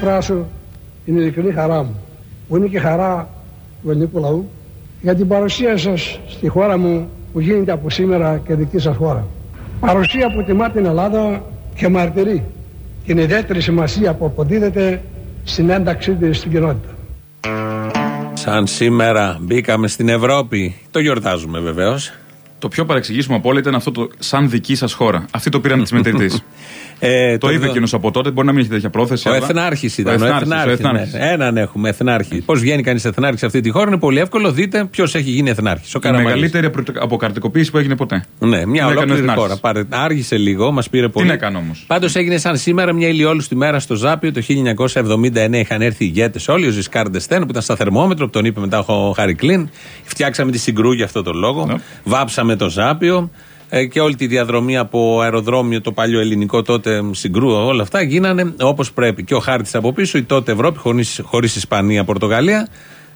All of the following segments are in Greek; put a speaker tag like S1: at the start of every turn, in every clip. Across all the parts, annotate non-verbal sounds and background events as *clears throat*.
S1: Επιθυμώ να εκφράσω την ειλικρινή χαρά μου, που είναι και χαρά του ελληνικού λαού, για την παρουσία σας στη χώρα μου που γίνεται από σήμερα και δική σας χώρα. Παρουσία που τιμά την Ελλάδα και μαρτυρεί την ιδιαίτερη σημασία που αποδίδεται στην ένταξή της στην κοινότητα.
S2: Σαν σήμερα μπήκαμε στην Ευρώπη. Το γιορτάζουμε βεβαίως.
S3: Το πιο παρεξηγήσιμο από όλα ήταν αυτό το σαν δική σας χώρα. Αυτοί το πήραν της μετρητής. *laughs*
S2: Ε,
S3: το είπε εκείνος από τότε, μπορεί να μην έχει τέτοια πρόθεση.
S2: Ο
S3: αλλά-
S2: Εθνάρχης ήταν.
S3: Ο
S2: Ο
S3: Εθνάρχης, ο
S2: Εθνάρχης,
S3: Εθνάρχης.
S2: ναι. Έναν έχουμε, Εθνάρχη. Πώς βγαίνει κανείς Εθνάρχης σε αυτή τη χώρα είναι πολύ εύκολο. Δείτε ποιος έχει γίνει Εθνάρχης. Ο
S3: Η
S2: Καραμαλής.
S3: μεγαλύτερη απρο- αποκαρτικοποίηση που έγινε ποτέ.
S2: Ναι, μια
S3: Την έκανε ο
S2: ολόκληρη
S3: Εθνάρχης.
S2: χώρα. Πάρε, άργησε λίγο, μας πήρε πολύ.
S3: έκανε όμως;
S2: Πάντως έγινε σαν σήμερα μια ηλιόλουστη μέρα στο Ζάπιο το 1979. Είχαν έρθει οι ηγέτες όλοι. Ο Ζισκάρ Ντεστέν που ήταν στα θερμόμετρο, που τον είπε μετά ο Χάρη Κλίν. Φτιάξαμε τη συγκρού για αυτό το λόγο.
S3: Ναι.
S2: Βάψαμε το Ζάπιο. Ε, και όλη τη διαδρομή από αεροδρόμιο, το παλιό ελληνικό τότε συγκρού, όλα αυτά γίνανε όπως πρέπει. Και ο χάρτης από πίσω, η τότε Ευρώπη, χωρίς Ισπανία, Πορτογαλία,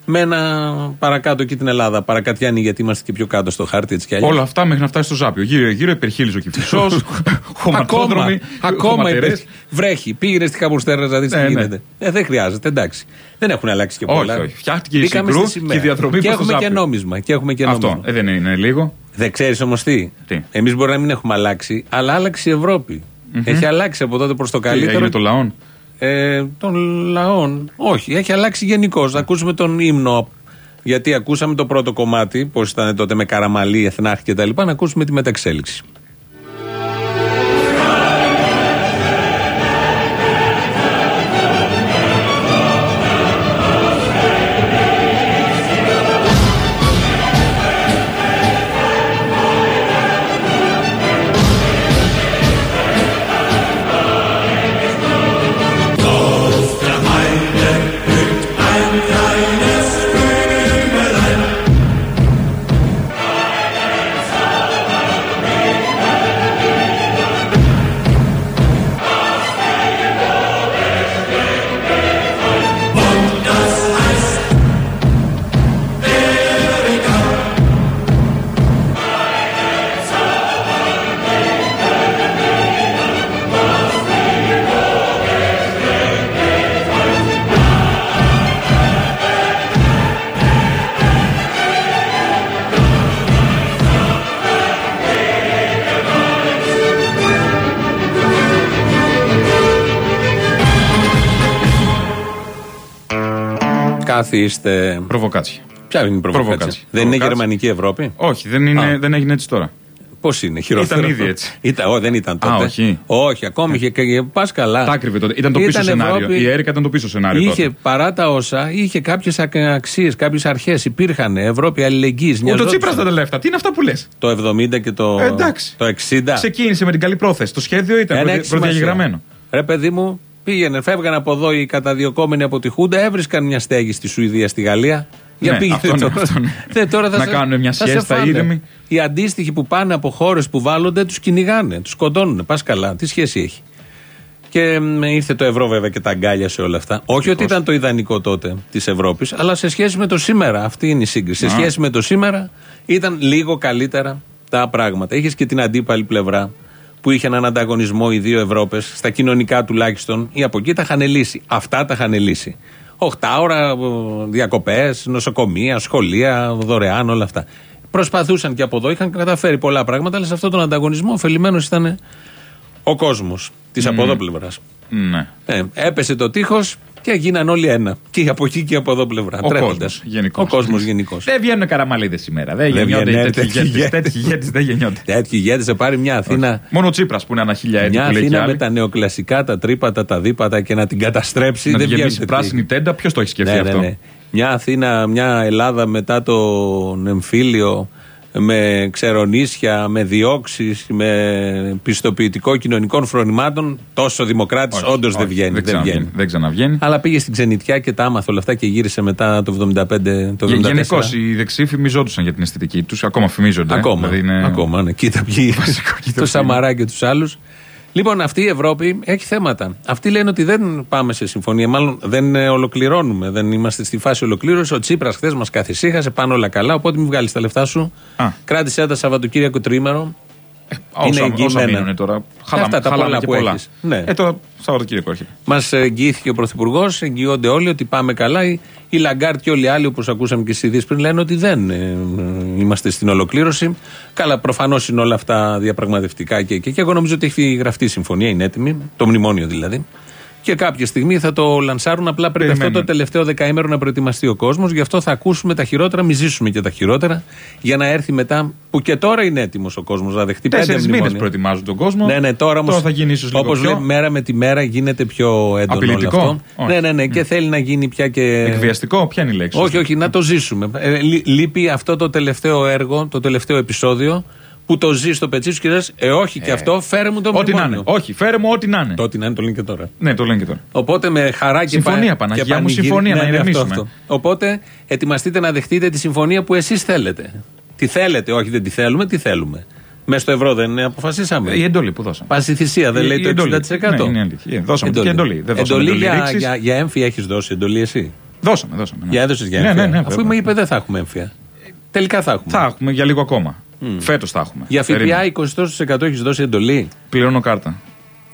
S2: με ένα παρακάτω εκεί την Ελλάδα. Παρακατιάνη, γιατί είμαστε και πιο κάτω στο χάρτη έτσι κι αλλιώς.
S3: Όλα αυτά μέχρι να φτάσει στο Ζάπιο. Γύρω-γύρω υπερχείλιζε ο Κυφισός, *laughs*
S2: Ακόμα,
S3: χωματόδρομοι,
S2: ακόμα
S3: χωματερές.
S2: υπήρχε. Βρέχει. Πήγαινε στη Καμπουστέρα να δεις τι
S3: Ναι, ναι.
S2: γίνεται. Ε, δεν χρειάζεται, εντάξει. Δεν έχουν αλλάξει και
S3: Όχι,
S2: πολλά.
S3: όχι. Φτιάχτηκε η
S2: Μπήκαμε
S3: συγκρού
S2: στη σημαία.
S3: και η διαδρομή
S2: Και
S3: προς το
S2: έχουμε και
S3: Ζάπιο.
S2: νόμισμα. Και έχουμε και
S3: Αυτό.
S2: νόμισμα.
S3: Ε, δεν είναι λίγο.
S2: Δεν ξέρεις όμως τι.
S3: Τι;
S2: Εμείς μπορεί να μην έχουμε αλλάξει, αλλά άλλαξε η ευρωπη Έχει αλλάξει από τότε προς το
S3: Τι
S2: καλύτερο.
S3: έγινε το λαόν;
S2: Ε, των λαών. Όχι, έχει αλλάξει γενικώ. Να ακούσουμε τον ύμνο. Γιατί ακούσαμε το πρώτο κομμάτι, πώς ήταν τότε με καραμαλή, εθνάρχη κτλ. Να ακούσουμε τη μεταξέλιξη. Καθίστε.
S3: Προβοκάτσια.
S2: Ποια είναι η προβοκάτσια;
S3: Προβοκάτσια.
S2: Δεν είναι
S3: Προβοκάτσια.
S2: γερμανική Ευρώπη;
S3: Όχι, δεν, είναι,
S2: Α.
S3: δεν έγινε έτσι τώρα.
S2: Πώς είναι, χειρότερο;
S3: Ήταν ήδη έτσι.
S2: Ήταν, ό, δεν ήταν τότε.
S3: Α, όχι.
S2: Όχι, ακόμη είχε. Πας καλά.
S3: Τα άκρυβε τότε. Ήταν το πίσω σενάριο.
S2: Ευρώπη-
S3: Η Έρικα ήταν το πίσω σενάριο.
S2: Είχε
S3: τότε.
S2: παρά τα όσα, είχε κάποιες αξίες, κάποιες αρχές. Υπήρχαν Ευρώπη αλληλεγγύης.
S3: Ούτε ο Τσίπρας τα λεφτά. Τι είναι αυτά που λες;
S2: Το 70 και το,
S3: Ε, εντάξει.
S2: το 60.
S3: Ξεκίνησε με την καλή πρόθεση. Το σχέδιο ήταν
S2: Δεν
S3: προδια-
S2: έχει σημασία.
S3: προδιαγεγραμμένο.
S2: Ρε παιδί μου, πήγαινε, φεύγαν από εδώ οι καταδιωκόμενοι από τη Χούντα, έβρισκαν μια στέγη στη Σουηδία, στη Γαλλία. Για
S3: Ναι,
S2: πήγαινε
S3: αυτό ναι,
S2: τώρα.
S3: αυτό ναι.
S2: Ναι, τώρα θα
S3: Να
S2: σε-
S3: κάνουν μια
S2: θα σε
S3: σιέστα
S2: φάνε.
S3: ήρεμη.
S2: Οι αντίστοιχοι που πάνε από χώρες που βάλλονται, τους κυνηγάνε, τους σκοτώνουν. Πας καλά. Τι σχέση έχει. Και μ, ήρθε το ευρώ βέβαια και τα αγκάλια σε όλα αυτά. Όχι ότι ήταν το ιδανικό τότε της Ευρώπης, αλλά σε σχέση με το σήμερα. Αυτή είναι η σύγκριση. Σε σχέση με το σήμερα ήταν λίγο καλύτερα τα πράγματα. Είχες και την αντίπαλη πλευρά που είχε έναν ανταγωνισμό οι δύο Ευρώπες, στα κοινωνικά τουλάχιστον, ή από εκεί τα είχαν λύσει. Αυτά τα είχαν λύσει. Οχτάωρα, διακοπές, νοσοκομεία, σχολεία, δωρεάν, όλα αυτά. Προσπαθούσαν και από εδώ, είχαν καταφέρει πολλά πράγματα, αλλά σε αυτόν τον ανταγωνισμό ωφελημένος ήταν ο κόσμος της από εδώ πλευράς.
S3: Ναι.
S2: Ε, έπεσε το τείχος και γίναν όλοι ένα. Και από εκεί και από εδώ πλευρά.
S3: Ο
S2: τρέχοντας.
S3: κόσμος γενικώς.
S2: Ο κόσμος γενικώ.
S3: Δεν βγαίνουν καραμαλίδες σήμερα. Δεν
S2: Δεν
S3: γεννιόνται
S2: βγαίνουν
S3: τέτοιοι
S2: τέτοιοι
S3: ηγέτες.
S2: ηγέτες.
S3: Τέτοιοι ηγέτε δεν γεννιόνται.
S2: Τέτοιοι ηγέτε θα πάρει μια Αθήνα.
S3: Μόνο ο Τσίπρας που είναι ένα χίλια έτη
S2: Μια
S3: που λέει και
S2: Αθήνα με
S3: άλλοι.
S2: τα νεοκλασικά, τα τρύπατα, τα δίπατα και να την καταστρέψει.
S3: Να
S2: δεν
S3: τη γεμίσει
S2: βγαίνουν τέτοιοι.
S3: πράσινη τέντα, ποιος το έχει σκεφτεί
S2: Ναι, ναι,
S3: αυτό;
S2: ναι. Μια Αθήνα, μια Ελλάδα μετά τον εμφύλιο με ξερονίσια, με διώξεις, με πιστοποιητικό κοινωνικών φρονημάτων. Τόσο δημοκράτης
S3: Όχι,
S2: όντως
S3: όχι,
S2: δεν βγαίνει.
S3: Δεν
S2: δεν βγαίνει.
S3: ξαναβγαίνει. Δεν ξαναβγαίνει.
S2: Αλλά πήγε στην ξενιτιά και τα άμαθε όλα αυτά και γύρισε μετά το 75. Το 74.
S3: Γενικώς οι δεξιοί φημιζόντουσαν για την αισθητική τους. Ακόμα φημίζονται.
S2: Ακόμα.
S3: Δηλαδή είναι-
S2: Ακόμα, ναι. Κοίτα ποιοι.
S3: Βασικό, κοίτα
S2: το
S3: ποιοι
S2: Σαμαρά και τους άλλους. Λοιπόν, αυτή η Ευρώπη έχει θέματα. Αυτοί λένε ότι δεν πάμε σε συμφωνία. Μάλλον δεν ε, ολοκληρώνουμε. Δεν είμαστε στη φάση ολοκλήρωσης. Ο Τσίπρας χθες μας καθησύχασε, πάνε όλα καλά. Οπότε μην βγάλεις τα λεφτά σου.
S3: Α.
S2: Κράτησε τα Σαββατοκύριακο τρίμερο.
S3: Όσα, όσα
S2: εγγυημένα.
S3: μείνουν τώρα. Χαλάμε,
S2: Αυτά τα
S3: χαλάμε
S2: πολλά
S3: και
S2: που
S3: πολλά.
S2: έχεις. Ναι.
S3: Ε, τώρα Σαββατοκύριακο έρχεται.
S2: Μας εγγυήθηκε ο Πρωθυπουργός, εγγυώνται όλοι ότι πάμε καλά. Η, η Λαγκάρτ και όλοι οι άλλοι, όπως ακούσαμε και στις ειδήσεις πριν, λένε ότι δεν ε, ε, είμαστε στην ολοκλήρωση. Καλά, προφανώς είναι όλα αυτά διαπραγματευτικά και, και, και εγώ νομίζω ότι έχει γραφτεί η συμφωνία, είναι έτοιμη, το μνημόνιο δηλαδή. Και κάποια στιγμή θα το λανσάρουν. Απλά πρέπει αυτό
S3: Περιμένουμε.
S2: το τελευταίο δεκαήμερο να προετοιμαστεί ο κόσμος. Γι' αυτό θα ακούσουμε τα χειρότερα, μη ζήσουμε και τα χειρότερα. Για να έρθει μετά, που και τώρα είναι έτοιμος ο κόσμος να δεχτεί πέντε
S3: Τέσσερι μήνες
S2: μνημόνια.
S3: προετοιμάζουν τον κόσμο.
S2: Ναι, ναι, τώρα όμως.
S3: θα γίνει ίσως λίγο
S2: Όπως
S3: πιο
S2: λέει, μέρα με τη μέρα γίνεται πιο έντονο
S3: Απειλητικό;
S2: όλο αυτό.
S3: Όχι.
S2: Ναι, ναι, ναι, και θέλει να γίνει πια και.
S3: εκβιαστικό. Ποια είναι η λέξη.
S2: Όχι, όχι, να το ζήσουμε. Ε, λεί- λείπει αυτό το τελευταίο έργο, το τελευταίο επεισόδιο που το ζεις στο πετσί σου και λες, Ε, όχι και αυτό, φέρε μου το
S3: Ό,τι να
S2: μνημόνιο.
S3: είναι. Όχι, φέρε μου ό,τι να είναι.
S2: Το ό,τι να είναι, το λένε και τώρα.
S3: Ναι, το λένε και τώρα.
S2: Οπότε με χαρά και
S3: Συμφωνία,
S2: πα-
S3: Παναγιά
S2: και
S3: μου,
S2: πανηγύρι-
S3: συμφωνία, να
S2: αυτό,
S3: ηρεμήσουμε.
S2: αυτό. Οπότε ετοιμαστείτε να δεχτείτε τη συμφωνία που εσείς θέλετε. Τι θέλετε, όχι δεν τη θέλουμε, τι θέλουμε. Μέσα στο ευρώ δεν αποφασίσαμε.
S3: Η εντολή που δώσαμε.
S2: Πάση θυσία, δεν
S3: Η-
S2: λέει
S3: η
S2: το 60%.
S3: εντολή. Ναι, είναι αλήθεια. Ε, δώσαμε και εντολή. Δεν δώσαμε
S2: εντολή
S3: εντολή
S2: για,
S3: ρήξης.
S2: για, για έμφυα έχεις δώσει εντολή εσύ;
S3: Δώσαμε, δώσαμε. ναι.
S2: Για έδωσες για
S3: Ναι,
S2: έμφυα.
S3: ναι, ναι,
S2: Αφού
S3: βέβαια.
S2: μου είπε δεν θα έχουμε έμφυα. Τελικά θα έχουμε.
S3: Θα έχουμε για λίγο ακόμα. Φέτος θα έχουμε.
S2: Για
S3: Περίμενε.
S2: ΦΠΑ 20% έχεις δώσει εντολή;
S3: Πληρώνω κάρτα.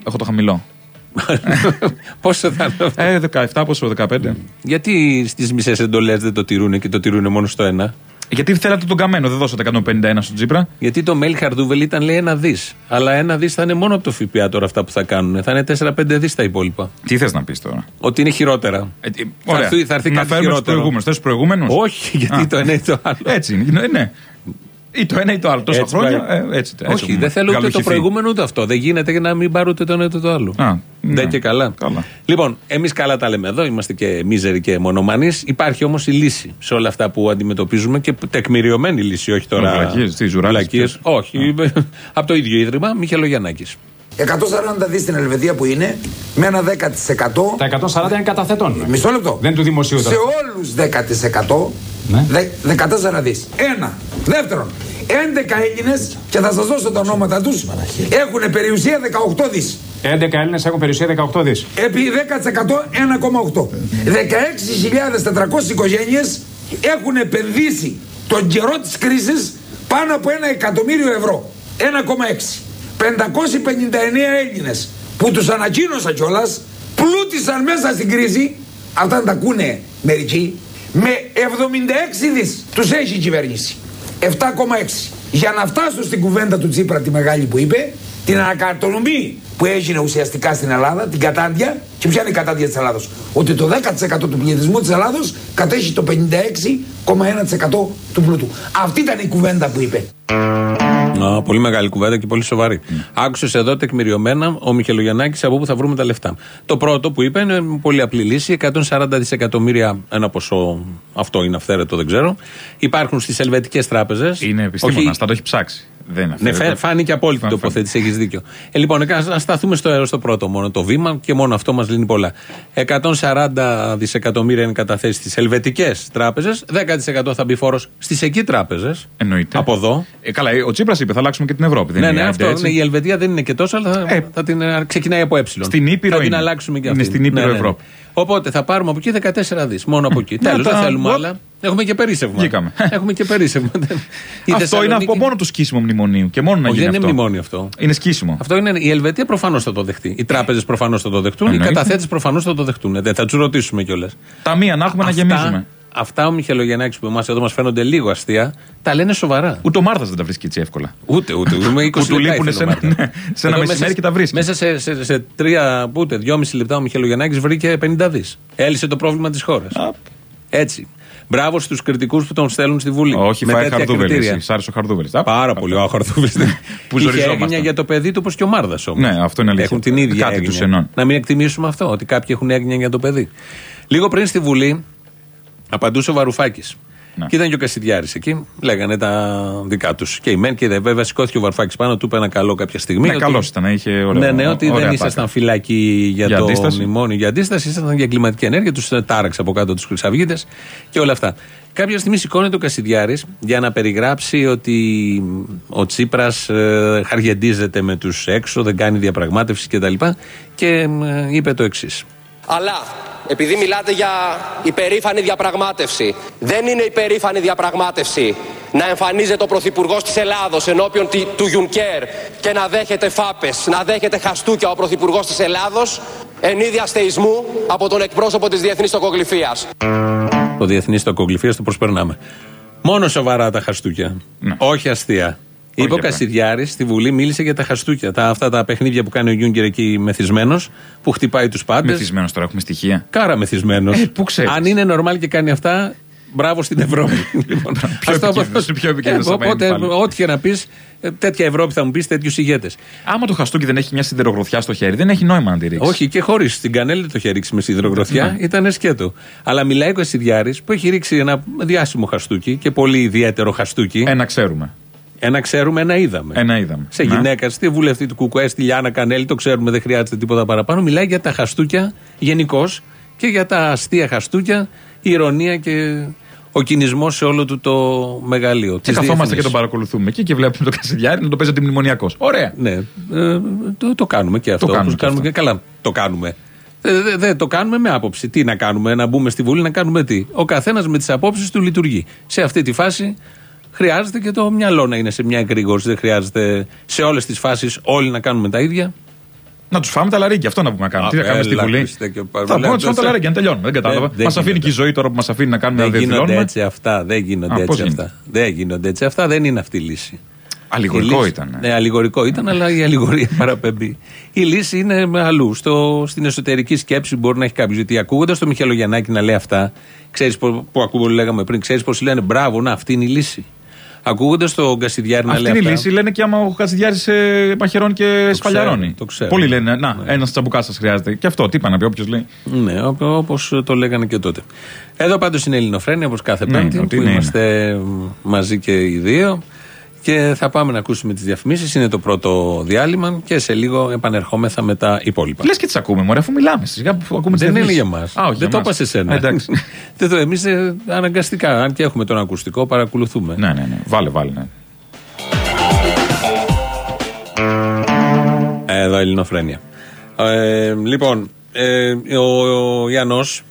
S3: Έχω το χαμηλό. *laughs*
S2: Πόσο θα είναι αυτό;
S3: Ε, 17, πόσο, 15.
S2: Γιατί στις μισές εντολές δεν το τηρούν και το τηρούν μόνο στο ένα;
S3: Γιατί θέλατε τον καμένο, δεν δώσατε 151 στον Τζίπρα.
S2: Γιατί το mail Χαρδούβελ ήταν λέει ένα δις. Αλλά ένα δις θα είναι μόνο από το ΦΠΑ τώρα αυτά που θα κάνουν. Θα είναι 4-5 δις τα υπόλοιπα.
S3: Τι θες να πεις τώρα;
S2: Ότι είναι χειρότερα.
S3: Ε, τι-
S2: Θα
S3: ωραία.
S2: έρθει- θα έρθει
S3: να
S2: κάτι
S3: φέρουμε τους
S2: χειρότερο.
S3: προηγούμενους. Θες τους προηγούμενους;
S2: Όχι, *laughs* γιατί
S3: Α.
S2: το ένα ή το άλλο.
S3: Έτσι είναι. Ναι. Ή το ένα ή το άλλο. Τόσα
S2: Έτσι
S3: χρόνια.
S2: πάει.
S3: Ε, έτσι, έτσι
S2: Όχι,
S3: έχουμε
S2: δεν θέλω ούτε το
S3: γαλουχηθεί.
S2: προηγούμενο ούτε αυτό. Δεν γίνεται για να μην πάρω ούτε το ένα ούτε το άλλο.
S3: Α, ναι.
S2: Δεν και καλά.
S3: Καλά.
S2: Λοιπόν, εμείς καλά τα λέμε εδώ, είμαστε και μίζεροι και μονομανείς. Υπάρχει όμως η λύση σε όλα αυτά που αντιμετωπίζουμε και τεκμηριωμένη λύση, όχι τώρα.
S3: Βλακίες, τις, Ζουράκης,
S2: Βλακίες.
S3: ποιος;
S2: Όχι, *laughs* από το ίδιο ίδρυμα, Μιχελογιαννάκη.
S4: 140 δις στην Ελβετία που είναι, με ένα 10%.
S5: Τα 140 είναι καταθετών.
S4: Μισό λεπτό.
S5: Δεν του δημοσίου
S4: Σε
S5: τώρα.
S4: όλους 10%.
S5: Ναι.
S4: δε- 14 δις. Ένα. Δεύτερον, 11 Έλληνες, και θα σας δώσω τα ονόματα τους, έχουν περιουσία 18 δις.
S5: 11 Έλληνες έχουν περιουσία 18 δις.
S4: Επί 10% 1,8. 16.400 οικογένειες έχουν επενδύσει τον καιρό της κρίσης πάνω από ένα εκατομμύριο ευρώ. 1,6. 559 Έλληνες που τους ανακοίνωσα κιόλας, πλούτησαν μέσα στην κρίση, αυτά να τα ακούνε μερικοί, με 76 δις. Τους έχει η κυβέρνηση. 7,6. Για να φτάσω στην κουβέντα του Τσίπρα τη μεγάλη που είπε, την ανακατονομή που έγινε ουσιαστικά στην Ελλάδα, την κατάντια, και ποια είναι η κατάντια της Ελλάδος; Ότι το 10% του πληθυσμού της Ελλάδος κατέχει το 56,1% του πλούτου. Αυτή ήταν η κουβέντα που είπε.
S2: Α, πολύ μεγάλη κουβέντα και πολύ σοβαρή. Άκουσες εδώ τεκμηριωμένα ο Μιχελογιαννάκης από πού θα βρούμε τα λεφτά. Το πρώτο που είπε είναι πολύ απλή λύση. 140 δισεκατομμύρια, ένα ποσό, αυτό είναι αυθαίρετο, δεν ξέρω. Υπάρχουν στις ελβετικές τράπεζες.
S3: Είναι επιστήμονα, θα το έχει ψάξει. Δεν είναι
S2: Ναι,
S3: αυθαίρετο.
S2: φα- φάνηκε απόλυτη
S3: Φα-
S2: τοποθέτηση, έχεις δίκιο. Ε, λοιπόν, ας σταθούμε στο, στο πρώτο μόνο το βήμα και μόνο αυτό μας λύνει πολλά. 140 δισεκατομμύρια είναι καταθέσεις στις ελβετικές τράπεζες, 10% θα μπει φόρος στις εκεί τράπεζες.
S3: Εννοείται.
S2: Από εδώ.
S3: Ε, καλά, ο Τσίπρας είπε θα αλλάξουμε και την Ευρώπη. Δεν
S2: Ναι,
S3: είναι
S2: ναι,
S3: η
S2: αυτό.
S3: Άιντε, έτσι.
S2: Ναι, η Ελβετία δεν είναι και τόσο, αλλά θα,
S3: Ε,
S2: θα την ε, ξεκινάει από ε.
S3: Στην Ήπειρο
S2: Θα την
S3: είναι.
S2: αλλάξουμε και
S3: Είναι
S2: αυτή.
S3: στην Ήπειρο Ευρώπη.
S2: Οπότε θα πάρουμε από εκεί 14 δις. Μόνο από εκεί.
S3: Να
S2: Τέλος,
S3: τα-
S2: δεν θέλουμε
S3: Οπ.
S2: άλλα. Έχουμε και περίσευμα.
S3: Βγήκαμε. *laughs*
S2: Έχουμε και περίσευμα. *laughs* Η
S3: Αυτό είναι
S2: Θεσσαλονίκη-
S3: από μόνο του σκίσιμο μνημονίου. Και μόνο να
S2: Όχι,
S3: γίνει
S2: δεν είναι
S3: αυτό.
S2: μνημόνιο αυτό.
S3: Είναι σκίσιμο.
S2: Αυτό είναι. Η Ελβετία προφανώς θα το δεχτεί. Οι τράπεζες προφανώς θα το δεχτούν. Οι
S3: Εννοείται.
S2: καταθέτες προφανώς θα το δεχτούν. Ε, Δεν θα τους ρωτήσουμε κιόλας.
S3: Ταμεία να έχουμε να γεμίζουμε.
S2: Αυτά ο Μιχελογεννάκη που εμάς εδώ μας φαίνονται λίγο αστεία, τα λένε σοβαρά.
S3: Ούτε ο Μάρθας δεν τα βρίσκει έτσι εύκολα.
S2: Ούτε, ούτε. *laughs* Με 20
S3: Που του
S2: λεπτά
S3: λείπουνε
S2: ήθελε
S3: σε
S2: ο
S3: ένα-
S2: Μάρτιν.
S3: ναι, *laughs* σε ένα
S2: Εδώ
S3: μεσημέρι
S2: μέσα
S3: και τα βρίσκει.
S2: Μέσα σε, σε, σε τρία, ούτε, δυόμιση λεπτά ο Μιχελογεννάκη βρήκε 50 δις. Έλυσε το πρόβλημα της χώρας.
S3: Α.
S2: Έτσι. Μπράβο στους κριτικούς που τον στέλνουν στη Βουλή.
S3: Όχι,
S2: με
S3: φάει
S2: τέτοια
S3: χαρδούβελη.
S2: κριτήρια.
S3: εσύ. Σ' άρεσε ο χαρδούβελη.
S2: Πάρα πολύ ο Αχαρδούβελη. *laughs*
S3: Που
S2: Είχε
S3: ζοριζόμαστε.
S2: έγνοια για το παιδί του όπως και ο Μάρδας όμως.
S3: Ναι, αυτό είναι αλήθεια.
S2: Έχουν την ίδια
S3: Κάτι
S2: έγνοια.
S3: τους ενώνει.
S2: Να μην εκτιμήσουμε αυτό, ότι κάποιοι έχουν έγνοια για το παιδί. Λίγο πριν στη Βουλή, απαντούσε ο Βαρουφάκης.
S3: Ναι.
S2: Και ήταν και ο Κασιδιάρης εκεί. Λέγανε τα δικά τους. Και η Μεν και η Δε. Βέβαια, σηκώθηκε ο Βαρουφάκης πάνω, του είπε ένα καλό κάποια στιγμή.
S3: Ναι,
S2: ότι-
S3: καλός ήταν. Είχε ωραία,
S2: ναι, ναι, ότι
S3: ωραία
S2: δεν
S3: τάκα.
S2: ήσασταν φυλακοί για,
S3: Για
S2: το
S3: αντίσταση.
S2: μνημόνιο, για αντίσταση, ήσασταν για κλιματική ενέργεια, τους τάραξε από κάτω τους Χρυσαυγίτες και όλα αυτά. Κάποια στιγμή σηκώνεται ο Κασιδιάρης για να περιγράψει ότι ο Τσίπρας ε, χαργεντίζεται με τους έξω, δεν κάνει διαπραγμάτευσης κτλ. Και, ε, είπε το εξής.
S6: Αλλά επειδή μιλάτε για υπερήφανη διαπραγμάτευση, δεν είναι υπερήφανη διαπραγμάτευση να εμφανίζεται ο Πρωθυπουργός της Ελλάδος ενώπιον τη- του Γιουνκέρ και να δέχεται φάπες, να δέχεται χαστούκια ο Πρωθυπουργός της Ελλάδος εν είδη αστεϊσμού από τον εκπρόσωπο της Διεθνής Τοκογλυφίας.
S2: Το διεθνής τοκογλυφίας το προσπερνάμε. Μόνο σοβαρά τα χαστούκια. Όχι αστεία. Είπε ο
S3: απλά.
S2: Κασιδιάρης στη Βουλή, μίλησε για τα χαστούκια. Τα, αυτά τα παιχνίδια που κάνει ο Γιούγκερ εκεί μεθυσμένος, που χτυπάει τους πάντες.
S3: Μεθυσμένος τώρα, έχουμε στοιχεία.
S2: Κάρα μεθυσμένος.
S3: Ε, πού ξέρεις.
S2: Αν είναι normal και κάνει αυτά, μπράβο στην Ευρώπη. *laughs* λοιπόν,
S3: Πιο
S2: ας το
S3: επικίνδυνος,
S2: απο-
S3: πιο επικίνδυνος
S2: Ε,
S3: θα πάει
S2: Οπότε,
S3: πάλι.
S2: ό,τι και να πεις, τέτοια Ευρώπη θα μου πεις, τέτοιους ηγέτες.
S3: Άμα το χαστούκι δεν έχει μια σιδερογροθιά στο χέρι, δεν έχει νόημα να τη ρίξει.
S2: Όχι και χωρίς. Στην κανέλη το είχε ρίξει με σιδηρογροθιά,
S3: Ναι.
S2: ήταν σκέτο. Αλλά μιλάει ο Κασιδιάρης που έχει ρίξει ένα διάσημο χαστούκι και πολύ ιδιαίτερο χαστούκι.
S3: Ένα ξέρουμε.
S2: Ένα ξέρουμε, ένα είδαμε.
S3: Ένα είδαμε.
S2: Σε
S3: Ναι.
S2: γυναίκα, στη βουλευτή του Κουκουέ, στη Λιάνα Κανέλη, το ξέρουμε, δεν χρειάζεται τίποτα παραπάνω. Μιλάει για τα χαστούκια γενικώ και για τα αστεία χαστούκια, η ηρωνία και ο κινησμός σε όλο του το μεγαλείο.
S3: Και
S2: της
S3: καθόμαστε
S2: διεθνής.
S3: και τον παρακολουθούμε εκεί και βλέπουμε το Κασιδιάρη να το παίζει αντιμνημονιακός. Ωραία.
S2: Ναι, ε, το, το κάνουμε και αυτό.
S3: κάνουμε
S2: όπως
S3: και
S2: κάνουμε
S3: αυτό.
S2: και καλά. Το κάνουμε. Δεν δε, δε, το κάνουμε με άποψη. Τι να κάνουμε, να μπούμε στη Βουλή να κάνουμε τι. Ο καθένας με τις απόψεις του λειτουργεί. Σε αυτή τη φάση χρειάζεται και το μυαλό να είναι σε μια εγρήγορση. Δεν χρειάζεται σε όλες τις φάσεις όλοι να κάνουμε τα ίδια.
S3: Να τους φάμε τα λαρίκια, αυτό να πούμε να κάνουμε.
S2: Α,
S3: Τι θα κάνουμε στη
S2: έλα,
S3: Βουλή;
S2: Χριστέ και
S3: Θα
S2: Παναγία.
S3: πούμε να του φάμε τα λαρίκια, να τελειώνουμε. Δεν κατάλαβα.
S2: Δεν- δεν
S3: Μας αφήνει
S2: γίνεται.
S3: και η ζωή τώρα που μας αφήνει να κάνουμε να
S2: Δεν γίνονται
S3: διαδηλώνουμε.
S2: έτσι αυτά. Δεν γίνονται
S3: Α,
S2: έτσι
S3: πώς
S2: αυτά. Δεν γίνονται έτσι αυτά. Δεν είναι αυτή η λύση.
S3: Αλληγορικό
S2: Η λύση-
S3: ήταν.
S2: Ναι, αλληγορικό ήταν, αλλά η αλληγορία *laughs* παραπέμπει. Η λύση είναι με αλλού. Στο, στην εσωτερική σκέψη μπορεί να έχει κάποιος. Γιατί ακούγοντας τον Μιχαήλ Γιαννάκη να λέει αυτά, ξέρεις που, που ακούγαμε, λέγαμε πριν, ξέρεις πώ λένε μπράβο, να αυτή είναι η λύση. Ακούγοντα τον Κασιδιάρη να
S3: Αυτή
S2: λέει
S3: είναι η
S2: αυτά.
S3: λύση. Λένε και άμα ο Κασιδιάρη ε, μαχαιρώνει και σφαλιαρώνει.
S2: το ξέρω.
S3: Πολλοί λένε, Να, ένας τσαμπουκάς σας χρειάζεται. Και αυτό, τι είπα να πει, όποιος λέει.
S2: Ναι, όπως το λέγανε και τότε. Εδώ πάντως είναι Ελληνοφρένια, όπως κάθε
S3: Ναι,
S2: Πέμπτη,
S3: ότι
S2: που
S3: είναι,
S2: είμαστε μαζί και οι δύο. Και θα πάμε να ακούσουμε τις διαφημίσεις. Είναι το πρώτο διάλειμμα και σε λίγο επανερχόμεθα με τα υπόλοιπα.
S3: Λες και τις ακούμε, Μωρέ, αφού μιλάμε. Σιγά που ακούμε τις
S2: Δεν είναι για
S3: διαφημίσεις.
S2: μας.
S3: Α, όχι,
S2: Δεν
S3: για
S2: το
S3: μας.
S2: είπα σε σένα.
S3: Ε, Εντάξει. *laughs*
S2: Δεν το εμείς αναγκαστικά. Αν και έχουμε τον ακουστικό, παρακολουθούμε.
S3: ναι, ναι, ναι. Βάλε, βάλε. Ναι.
S2: Εδώ Ελληνοφρένια. Ε, λοιπόν, ε, ο, ο Ιαννός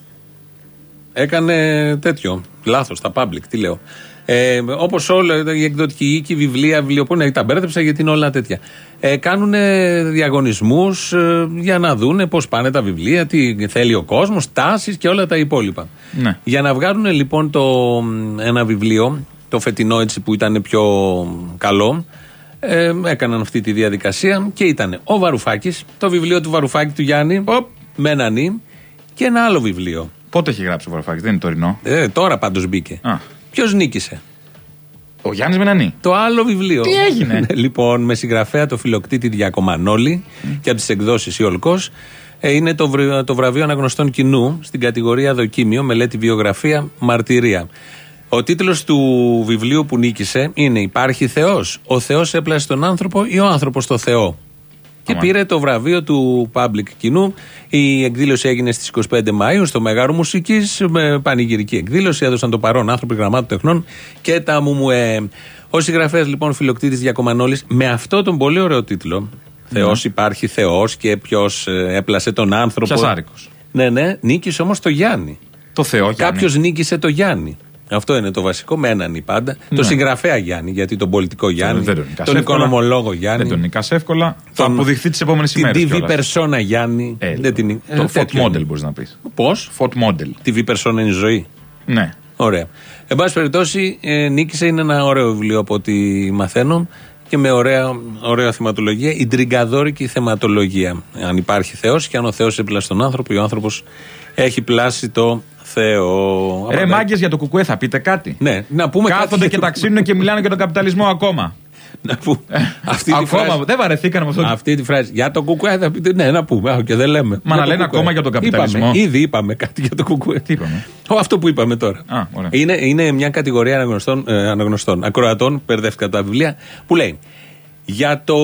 S2: έκανε τέτοιο. Λάθος, τα public, τι λέω. Ε, Όπως όλα η εκδοτική οίκη, βιβλία, βιβλιοπόνια, τα μπέρδεψα γιατί είναι όλα τέτοια. Ε, Κάνουν διαγωνισμούς για να δούνε πώς πάνε τα βιβλία, τι θέλει ο κόσμος, τάσεις και όλα τα υπόλοιπα.
S3: Ναι.
S2: Για να βγάλουν λοιπόν το, ένα βιβλίο, το φετινό έτσι που ήταν πιο καλό, ε, έκαναν αυτή τη διαδικασία και ήταν ο Βαρουφάκης, το βιβλίο του Βαρουφάκη του Γιάννη, με έναν νη, και ένα άλλο βιβλίο.
S3: Πότε έχει γράψει ο Βαρουφάκης, δεν είναι τωρινό.
S2: Ε, τώρα πάντως μπήκε.
S3: Α.
S2: Ποιος νίκησε;
S3: Ο Γιάννης Μενανή.
S2: Το άλλο βιβλίο.
S3: Τι έγινε;
S2: λοιπόν, με συγγραφέα το φιλοκτήτη Διακομανόλη και από τις εκδόσεις Ιολκό. Ε, είναι το, βρε- το βραβείο αναγνωστών κοινού στην κατηγορία Δοκίμιο, μελέτη βιογραφία, μαρτυρία. Ο τίτλος του βιβλίου που νίκησε είναι Υπάρχει Θεός. Ο Θεός έπλασε τον άνθρωπο ή ο άνθρωπος το Θεό; Και
S3: Αμάν.
S2: πήρε το βραβείο του public κοινού. Η εκδήλωση έγινε στις 25 Μαου στο Μεγάρο Μουσικής με πανηγυρική εκδήλωση. Έδωσαν το παρόν άνθρωποι γραμμάτων τεχνών και τα μουμουέ. Ο συγγραφέας λοιπόν φιλοκτήτης Διακομανόλη με αυτό τον πολύ ωραίο τίτλο. Θεός υπάρχει Θεός και ποιος έπλασε τον άνθρωπο.
S3: Πιασάρικος.
S2: Ναι, ναι, νίκησε όμως το Γιάννη.
S3: Το Θεό, Γιάννη.
S2: Κάποιος νίκησε το Γιάννη. Αυτό είναι το βασικό, με έναν ή πάντα. Το συγγραφέα Γιάννη, γιατί τον πολιτικό Γιάννη,
S3: Δεν τον νικάς
S2: τον
S3: εύκολα.
S2: οικονομολόγο Γιάννη.
S3: Δεν τον νικάς εύκολα. Θα
S2: τον-
S3: αποδειχθεί τις επόμενες
S2: Την
S3: ημέρες.
S2: TV persona Γιάννη. δεν την...
S3: Ε, Το Fort Model μπορείς να πεις.
S2: Πώς;
S3: Fort Model.
S2: TV persona είναι η ζωή.
S3: Ναι.
S2: Ωραία. Εν πάση περιπτώσει, ε, νίκησε είναι ένα ωραίο βιβλίο από ό,τι μαθαίνω και με ωραία, ωραία θεματολογία. Η τριγκαδόρικη θεματολογία. Αν υπάρχει Θεός και αν ο Θεός έπλασε τον άνθρωπο, ή ο άνθρωπος έχει πλάσει το Θεό.
S3: Ρε
S2: Απαντάει-
S3: μάγκες για το κουκουέ θα πείτε κάτι;
S2: Ναι, να πούμε κάτι
S3: Κάθονται
S2: για
S3: και
S2: το-
S3: ταξίνουν και μιλάνε για τον καπιταλισμό ακόμα. *laughs*
S2: Να πούμε. αυτή τη
S3: Ακόμα
S2: φράση.
S3: δεν βαρεθήκανε με αυτό.
S2: Αυτή τη φράση. Για το κουκουέ θα πείτε ναι, να πούμε. Α, Και δεν λέμε.
S3: Μα να
S2: το
S3: λένε
S2: κουκουέ.
S3: ακόμα για τον καπιταλισμό.
S2: Είπαμε, ήδη είπαμε κάτι για το κουκουέ.
S3: Τι είπαμε;
S2: Ω, αυτό που είπαμε τώρα.
S3: Α, ωραία.
S2: Είναι, είναι μια κατηγορία αναγνωστών, ε, αναγνωστών ακροατών, μπερδεύτηκα από τα βιβλία, που λέει για το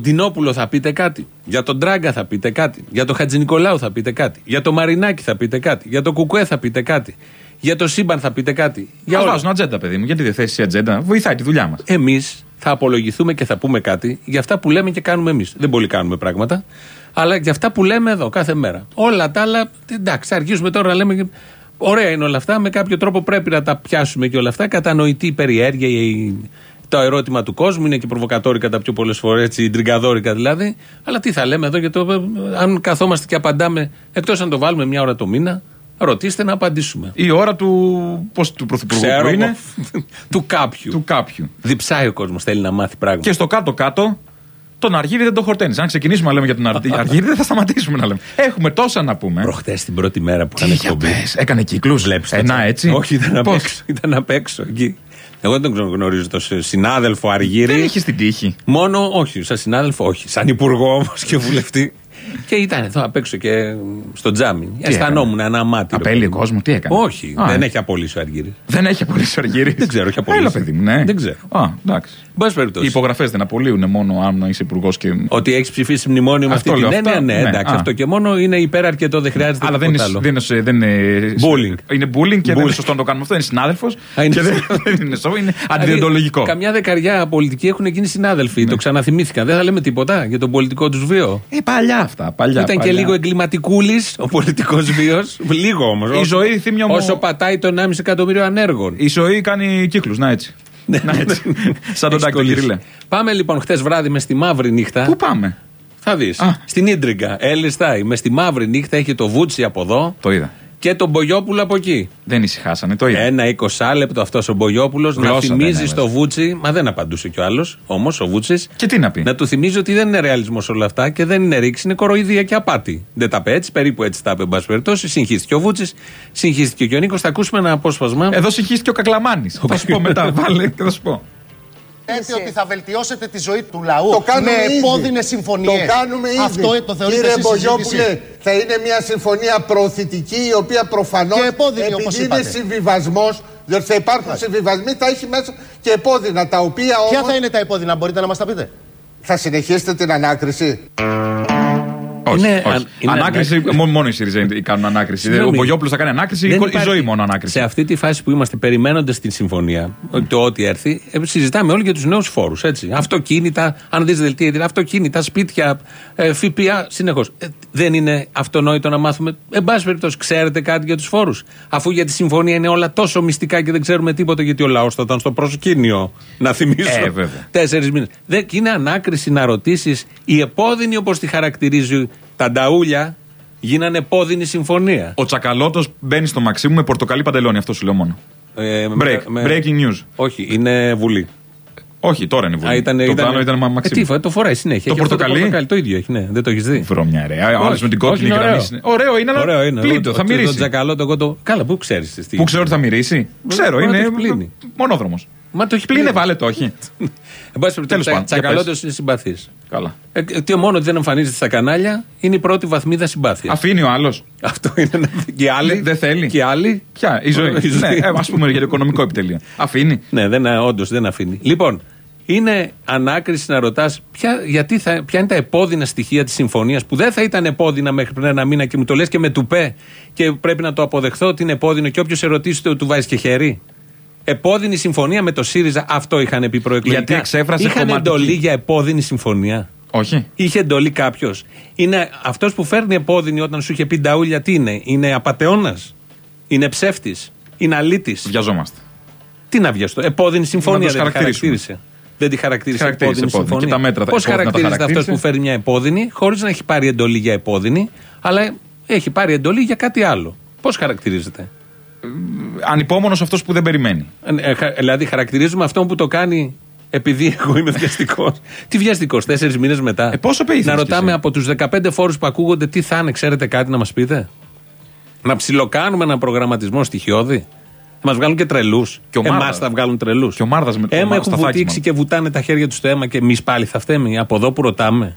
S2: Ντινόπουλο θα πείτε κάτι. Για τον Τράγκα θα πείτε κάτι. Για τον Χατζη Νικολάου θα πείτε κάτι. Για το Μαρινάκι θα πείτε κάτι. Για το Κουκουέ θα πείτε κάτι. Για το Σύμπαν θα πείτε κάτι. Για
S3: Για
S2: όλα.
S3: βάζουν ατζέντα, παιδί μου. Γιατί δεν θέσει ατζέντα; Βοηθάει τη δουλειά μας.
S2: Εμείς θα απολογηθούμε και θα πούμε κάτι για αυτά που λέμε και κάνουμε εμείς. Δεν πολύ κάνουμε πράγματα, αλλά για αυτά που λέμε εδώ κάθε μέρα. Όλα τα άλλα, εντάξει, θα αρχίσουμε τώρα να λέμε. και- Ωραία είναι όλα αυτά. Με κάποιο τρόπο πρέπει να τα πιάσουμε και όλα αυτά. Κατανοητή η περιέργεια, η- το ερώτημα του κόσμου είναι και προβοκατόρικα τα πιο πολλές φορές, έτσι, τριγκαδόρικα δηλαδή. Αλλά τι θα λέμε εδώ για το. Αν καθόμαστε και απαντάμε, εκτός αν το βάλουμε μια ώρα το μήνα, ρωτήστε να απαντήσουμε.
S3: Η ώρα του, πώς, του πρωθυπουργού
S2: Ξέρω
S3: που είναι,
S2: εγώ. *laughs* του κάποιου.
S3: του κάποιου.
S2: Διψάει ο κόσμος, θέλει να μάθει πράγματα.
S3: Και στο κάτω-κάτω, τον Αργύρι δεν το χορταίνεις. Αν ξεκινήσουμε να λέμε για τον Αρ- *laughs* Αργύρι, δεν θα σταματήσουμε να λέμε. Έχουμε τόσα να πούμε.
S2: Προχτές την πρώτη μέρα που
S3: Τι
S2: είχαν
S3: για
S2: εκπομπή.
S3: πες, έκανε κύκλους.
S2: Βλέπεις το
S3: Ένα
S2: chat.
S3: έτσι.
S2: Όχι, ήταν απ'
S3: Πώς;
S2: έξω. Ήταν απ' έξω εκεί. Εγώ δεν τον γνωρίζω το συνάδελφο Αργύρι.
S3: Δεν είχε την τύχη.
S2: Μόνο, όχι, σαν συνάδελφο, όχι. Σαν υπουργό όμως και βουλευτή. και ήταν εδώ απ' έξω και στο τζάμι. Αισθανόμουν ένα μάτι.
S3: Απέλυε κόσμο, τι έκανε;
S2: Όχι,
S3: Α,
S2: δεν
S3: ε.
S2: έχει απολύσει ο Αργύρι.
S3: Δεν έχει απολύσει ο Αργύρι.
S2: Δεν ξέρω, έχει απολύσει.
S3: Έλα, παιδί μου, ναι.
S2: Δεν ξέρω.
S3: Α, εντάξει.
S2: Εν πάση περιπτώσει.
S3: Οι υπογραφές δεν απολύουν μόνο αν είσαι υπουργός και.
S2: Ότι έχεις ψηφίσει μνημόνιο με
S3: Αυτό
S2: αυτή την
S3: λέω,
S2: έννοια,
S3: αυτό,
S2: ναι,
S3: ναι.
S2: εντάξει.
S3: Α.
S2: Αυτό και μόνο είναι υπεραρκετό, δεν χρειάζεται
S3: Αλλά δεν
S2: τίποτα
S3: είναι,
S2: άλλο.
S3: δεν είναι, δεν είναι.
S2: Bullying.
S3: Είναι bullying και δεν
S2: Bullying.
S3: είναι σωστό να το κάνουμε αυτό. Είναι συνάδελφος.
S2: Α, είναι
S3: Και δεν,
S2: συνάδελφος.
S3: δεν είναι σωστό. Είναι
S2: Δηλαδή,
S3: αντιδιοντολογικό.
S2: Καμιά δεκαριά πολιτικοί έχουν γίνει συνάδελφοι.
S3: Ναι.
S2: Το ξαναθυμήθηκαν. Δεν θα λέμε τίποτα για τον πολιτικό τους βίο.
S3: Ε, παλιά αυτά. Παλιά,
S2: Ήταν και
S3: παλιά.
S2: λίγο εγκληματικούλης ο πολιτικός βίος. λίγο όμως.
S3: Η ζωή, θύμιο μου-
S2: Όσο πατάει τον 1,5 εκατομμύριο ανέργων.
S3: Η ζωή κάνει κύκλους. Να έτσι. Να έτσι. Σαν τον
S2: Έχεις
S3: Τάκη τον
S2: κολλήσει.
S3: Κυριλέ.
S2: Πάμε λοιπόν χθες βράδυ μες στη μαύρη νύχτα.
S3: Πού πάμε;
S2: Θα δεις.
S3: Α.
S2: Στην Ίντριγκα. Ελιστάι. Μες στη μαύρη νύχτα έχει το Βούτσι από εδώ
S3: Το είδα.
S2: Και τον Μπογιόπουλο από εκεί.
S3: Δεν ησυχάσανε. Το είδα.
S2: Ένα 20 λεπτό αυτός ο Μπογιόπουλος να
S3: Γλώσσα δεν
S2: θυμίζει
S3: έβαζε.
S2: στο Βούτσι. Μα δεν απαντούσε κι ο άλλος. Όμως ο Βούτσι.
S3: Και τι να πει.
S2: Να του θυμίζει ότι δεν είναι ρεαλισμός όλα αυτά και δεν είναι ρήξη, είναι κοροϊδία και απάτη. Δεν τα είπε έτσι, περίπου έτσι τα είπε, εν πάση περιπτώσει. Συγχύστηκε ο Βούτσι, συγχύστηκε και ο Νίκος. Θα ακούσουμε ένα απόσπασμα.
S3: Εδώ συγχύστηκε ο Κακλαμάνης. Θα σου πω μετά. *laughs* Βάλε και θα σου πω.
S7: Λέτε ότι θα βελτιώσετε τη ζωή του λαού
S8: Το κάνουμε
S7: με
S8: ήδη.
S7: επώδυνες συμφωνίες.
S8: Το κάνουμε ήδη.
S7: Αυτό το θεωρείτε
S8: Κύριε
S7: εσείς
S8: Μπογιόπουλε,
S7: συζήτηση.
S8: θα είναι μια συμφωνία προωθητική η οποία προφανώς
S7: Και επώδυνη, όπως
S8: επειδή είναι
S7: είπατε.
S8: συμβιβασμός, διότι θα υπάρχουν συμβιβασμοί, θα έχει μέσα και επώδυνα τα οποία
S7: Ποια
S8: όμως
S7: θα είναι τα επώδυνα, μπορείτε να μας τα πείτε;
S8: θα συνεχίσετε την ανάκριση.
S3: Όχι,
S2: Είναι-
S3: όχι.
S2: αν- είναι
S3: ανάκριση, μόνο, μόνο οι ΣΥΡΙΖΑ κάνουν ανάκριση.
S2: Συγγνώμη.
S3: Ο Μπογιόπουλο θα κάνει ανάκριση,
S2: Δεν
S3: η, η
S2: υπάρχει-
S3: ζωή μόνο ανάκριση.
S2: Σε αυτή τη φάση που είμαστε περιμένοντας την συμφωνία, το ό,τι έρθει, ε, συζητάμε όλοι για τους νέους φόρους. Αυτοκίνητα, αν δεις δελτία, ειδικά, αυτοκίνητα, σπίτια, ε, ΦΠΑ, συνεχώς. δεν είναι αυτονόητο να μάθουμε. Εν πάση περιπτώσει, ξέρετε κάτι για τους φόρους; Αφού για τη συμφωνία είναι όλα τόσο μυστικά και δεν ξέρουμε τίποτα, γιατί ο λαός θα ήταν στο προσκήνιο. Να θυμίσω.
S3: Ε, βέβαια.
S2: Τέσσερις μήνες. Είναι ανάκριση να ρωτήσεις η επώδυνη, όπως τη χαρακτηρίζει τα νταούλια, γίνανε επώδυνη συμφωνία.
S3: Ο Τσακαλώτος μπαίνει στο μαξί μου με πορτοκαλί παντελόνι, αυτό σου λέω μόνο.
S2: Ε,
S3: Break. Breaking news.
S2: Όχι, είναι βουλή.
S3: Όχι, τώρα είναι βουλή.
S2: Α, ήταν,
S3: το
S2: ήταν,
S3: άλλο ήταν μα-
S2: ε,
S3: μαξί
S2: τι,
S3: μου.
S2: φο- το φοράει συνέχεια.
S3: Το
S2: Έχει αυτό
S3: πορτοκαλί;
S2: Το ίδιο έχει, ναι. Δεν το έχεις δει;
S3: Βρωμιά, ρε. Ο άλλος
S2: Όχι,
S3: με την
S2: όχι,
S3: κόκκινη
S2: είναι
S3: γραμμή.
S2: ωραίο.
S3: είναι- Ωραίο είναι, αλλά
S2: Ωραίο είναι.
S3: πλήττω,
S2: Ο-
S3: θα
S2: ο-
S3: μυρίσει.
S2: Το τζακαλώτο, εγώ το. Καλά, πού ξέρεις.
S3: Πού ξέρω ότι θα μυρίσει; Ξέρω,
S2: μπορεί να
S3: είναι
S2: το έχει πλύνει.
S3: μονόδρομος.
S2: Μα το έχει
S3: Πλύνε,
S2: πλύνει.
S3: βάλε το, όχι. *laughs*
S2: Εν πάση περιπτώσει,
S3: Τέλος πάντων, για
S2: τσακαλώτο
S3: πες.
S2: είναι συμπαθής.
S3: Καλά.
S2: Ε, τι μόνος ότι δεν εμφανίζεται στα κανάλια είναι η πρώτη βαθμίδα συμπάθειας.
S3: Αφήνει ο άλλος.
S2: Αυτό είναι. ένα- Και οι άλλοι.
S3: Δεν- δεν θέλει.
S2: Και οι άλλοι.
S3: Ποια, η ζωή. *laughs*
S2: Η ζωή.
S3: ναι, ας πούμε για το οικονομικό επιτελείο. Αφήνει.
S2: Ναι, δεν, όντως δεν αφήνει. Λοιπόν, είναι ανάκριση να ρωτάς ποια, γιατί θα, ποια είναι τα επώδυνα στοιχεία της συμφωνίας που δεν θα ήταν επώδυνα μέχρι πριν ένα μήνα και μου το λες και με τουπέ και πρέπει να το αποδεχθώ ότι είναι επώδυνο και όποιος σε ρωτήσει το του βάζει και χέρι; Επώδυνη συμφωνία με το ΣΥΡΙΖΑ, αυτό είχαν πει προεκλογικά.
S3: Γιατί εξέφρασε
S2: Είχαν
S3: κομματική.
S2: εντολή για επώδυνη συμφωνία.
S3: Όχι.
S2: Είχε εντολή κάποιος. Είναι αυτός που φέρνει επώδυνη όταν σου είχε πει νταούλια τι είναι; Είναι απαταιώνας; Είναι ψεύτης; Είναι αλήτης;
S3: Βιαζόμαστε.
S2: Τι να βιαστώ; Επώδυνη συμφωνία
S3: Να τους
S2: δεν τη
S3: χαρακτηρίσουμε.
S2: χαρακτήρισε. Δεν τη χαρακτήρισε
S3: Χαρακτήρισε
S2: επώδυνη
S3: επώδυνη.
S2: συμφωνία.
S3: Και τα μέτρα τα
S2: Πώς
S3: επώδυνα τα
S2: χαρακτηρίζεται αυτός
S3: χαρακτήρισε.
S2: που φέρει μια επώδυνη, χωρίς να έχει πάρει εντολή για επώδυνη, αλλά έχει πάρει εντολή για κάτι άλλο. Πώς χαρακτηρίζεται;
S3: Ανυπόμονος αυτός που δεν περιμένει.
S2: Ε, ε, χα- δηλαδή, χαρακτηρίζουμε αυτόν που το κάνει επειδή εγώ είμαι βιαστικός. τι βιαστικός, τέσσερις μήνες μετά;
S3: Ε, πόσο παιδί
S2: Να
S3: θες κι
S2: ρωτάμε
S3: εσύ;
S2: από τους 15 φόρους που ακούγονται τι θα είναι, ξέρετε κάτι να μας πείτε; Να ψιλοκάνουμε ένα προγραμματισμό στοιχειώδη; Θα μας βγάλουν και τρελούς.
S3: Και ο Μάρδας.
S2: Εμάς θα βγάλουν τρελούς.
S3: Και ο Μάρδας με το
S2: Έμα
S3: Μάρδας
S2: έχουν
S3: Σταθάκης
S2: βουτήξει
S3: μόνο.
S2: και βουτάνε τα χέρια τους στο αίμα και εμείς πάλι θα φταίμε. Από εδώ που ρωτάμε.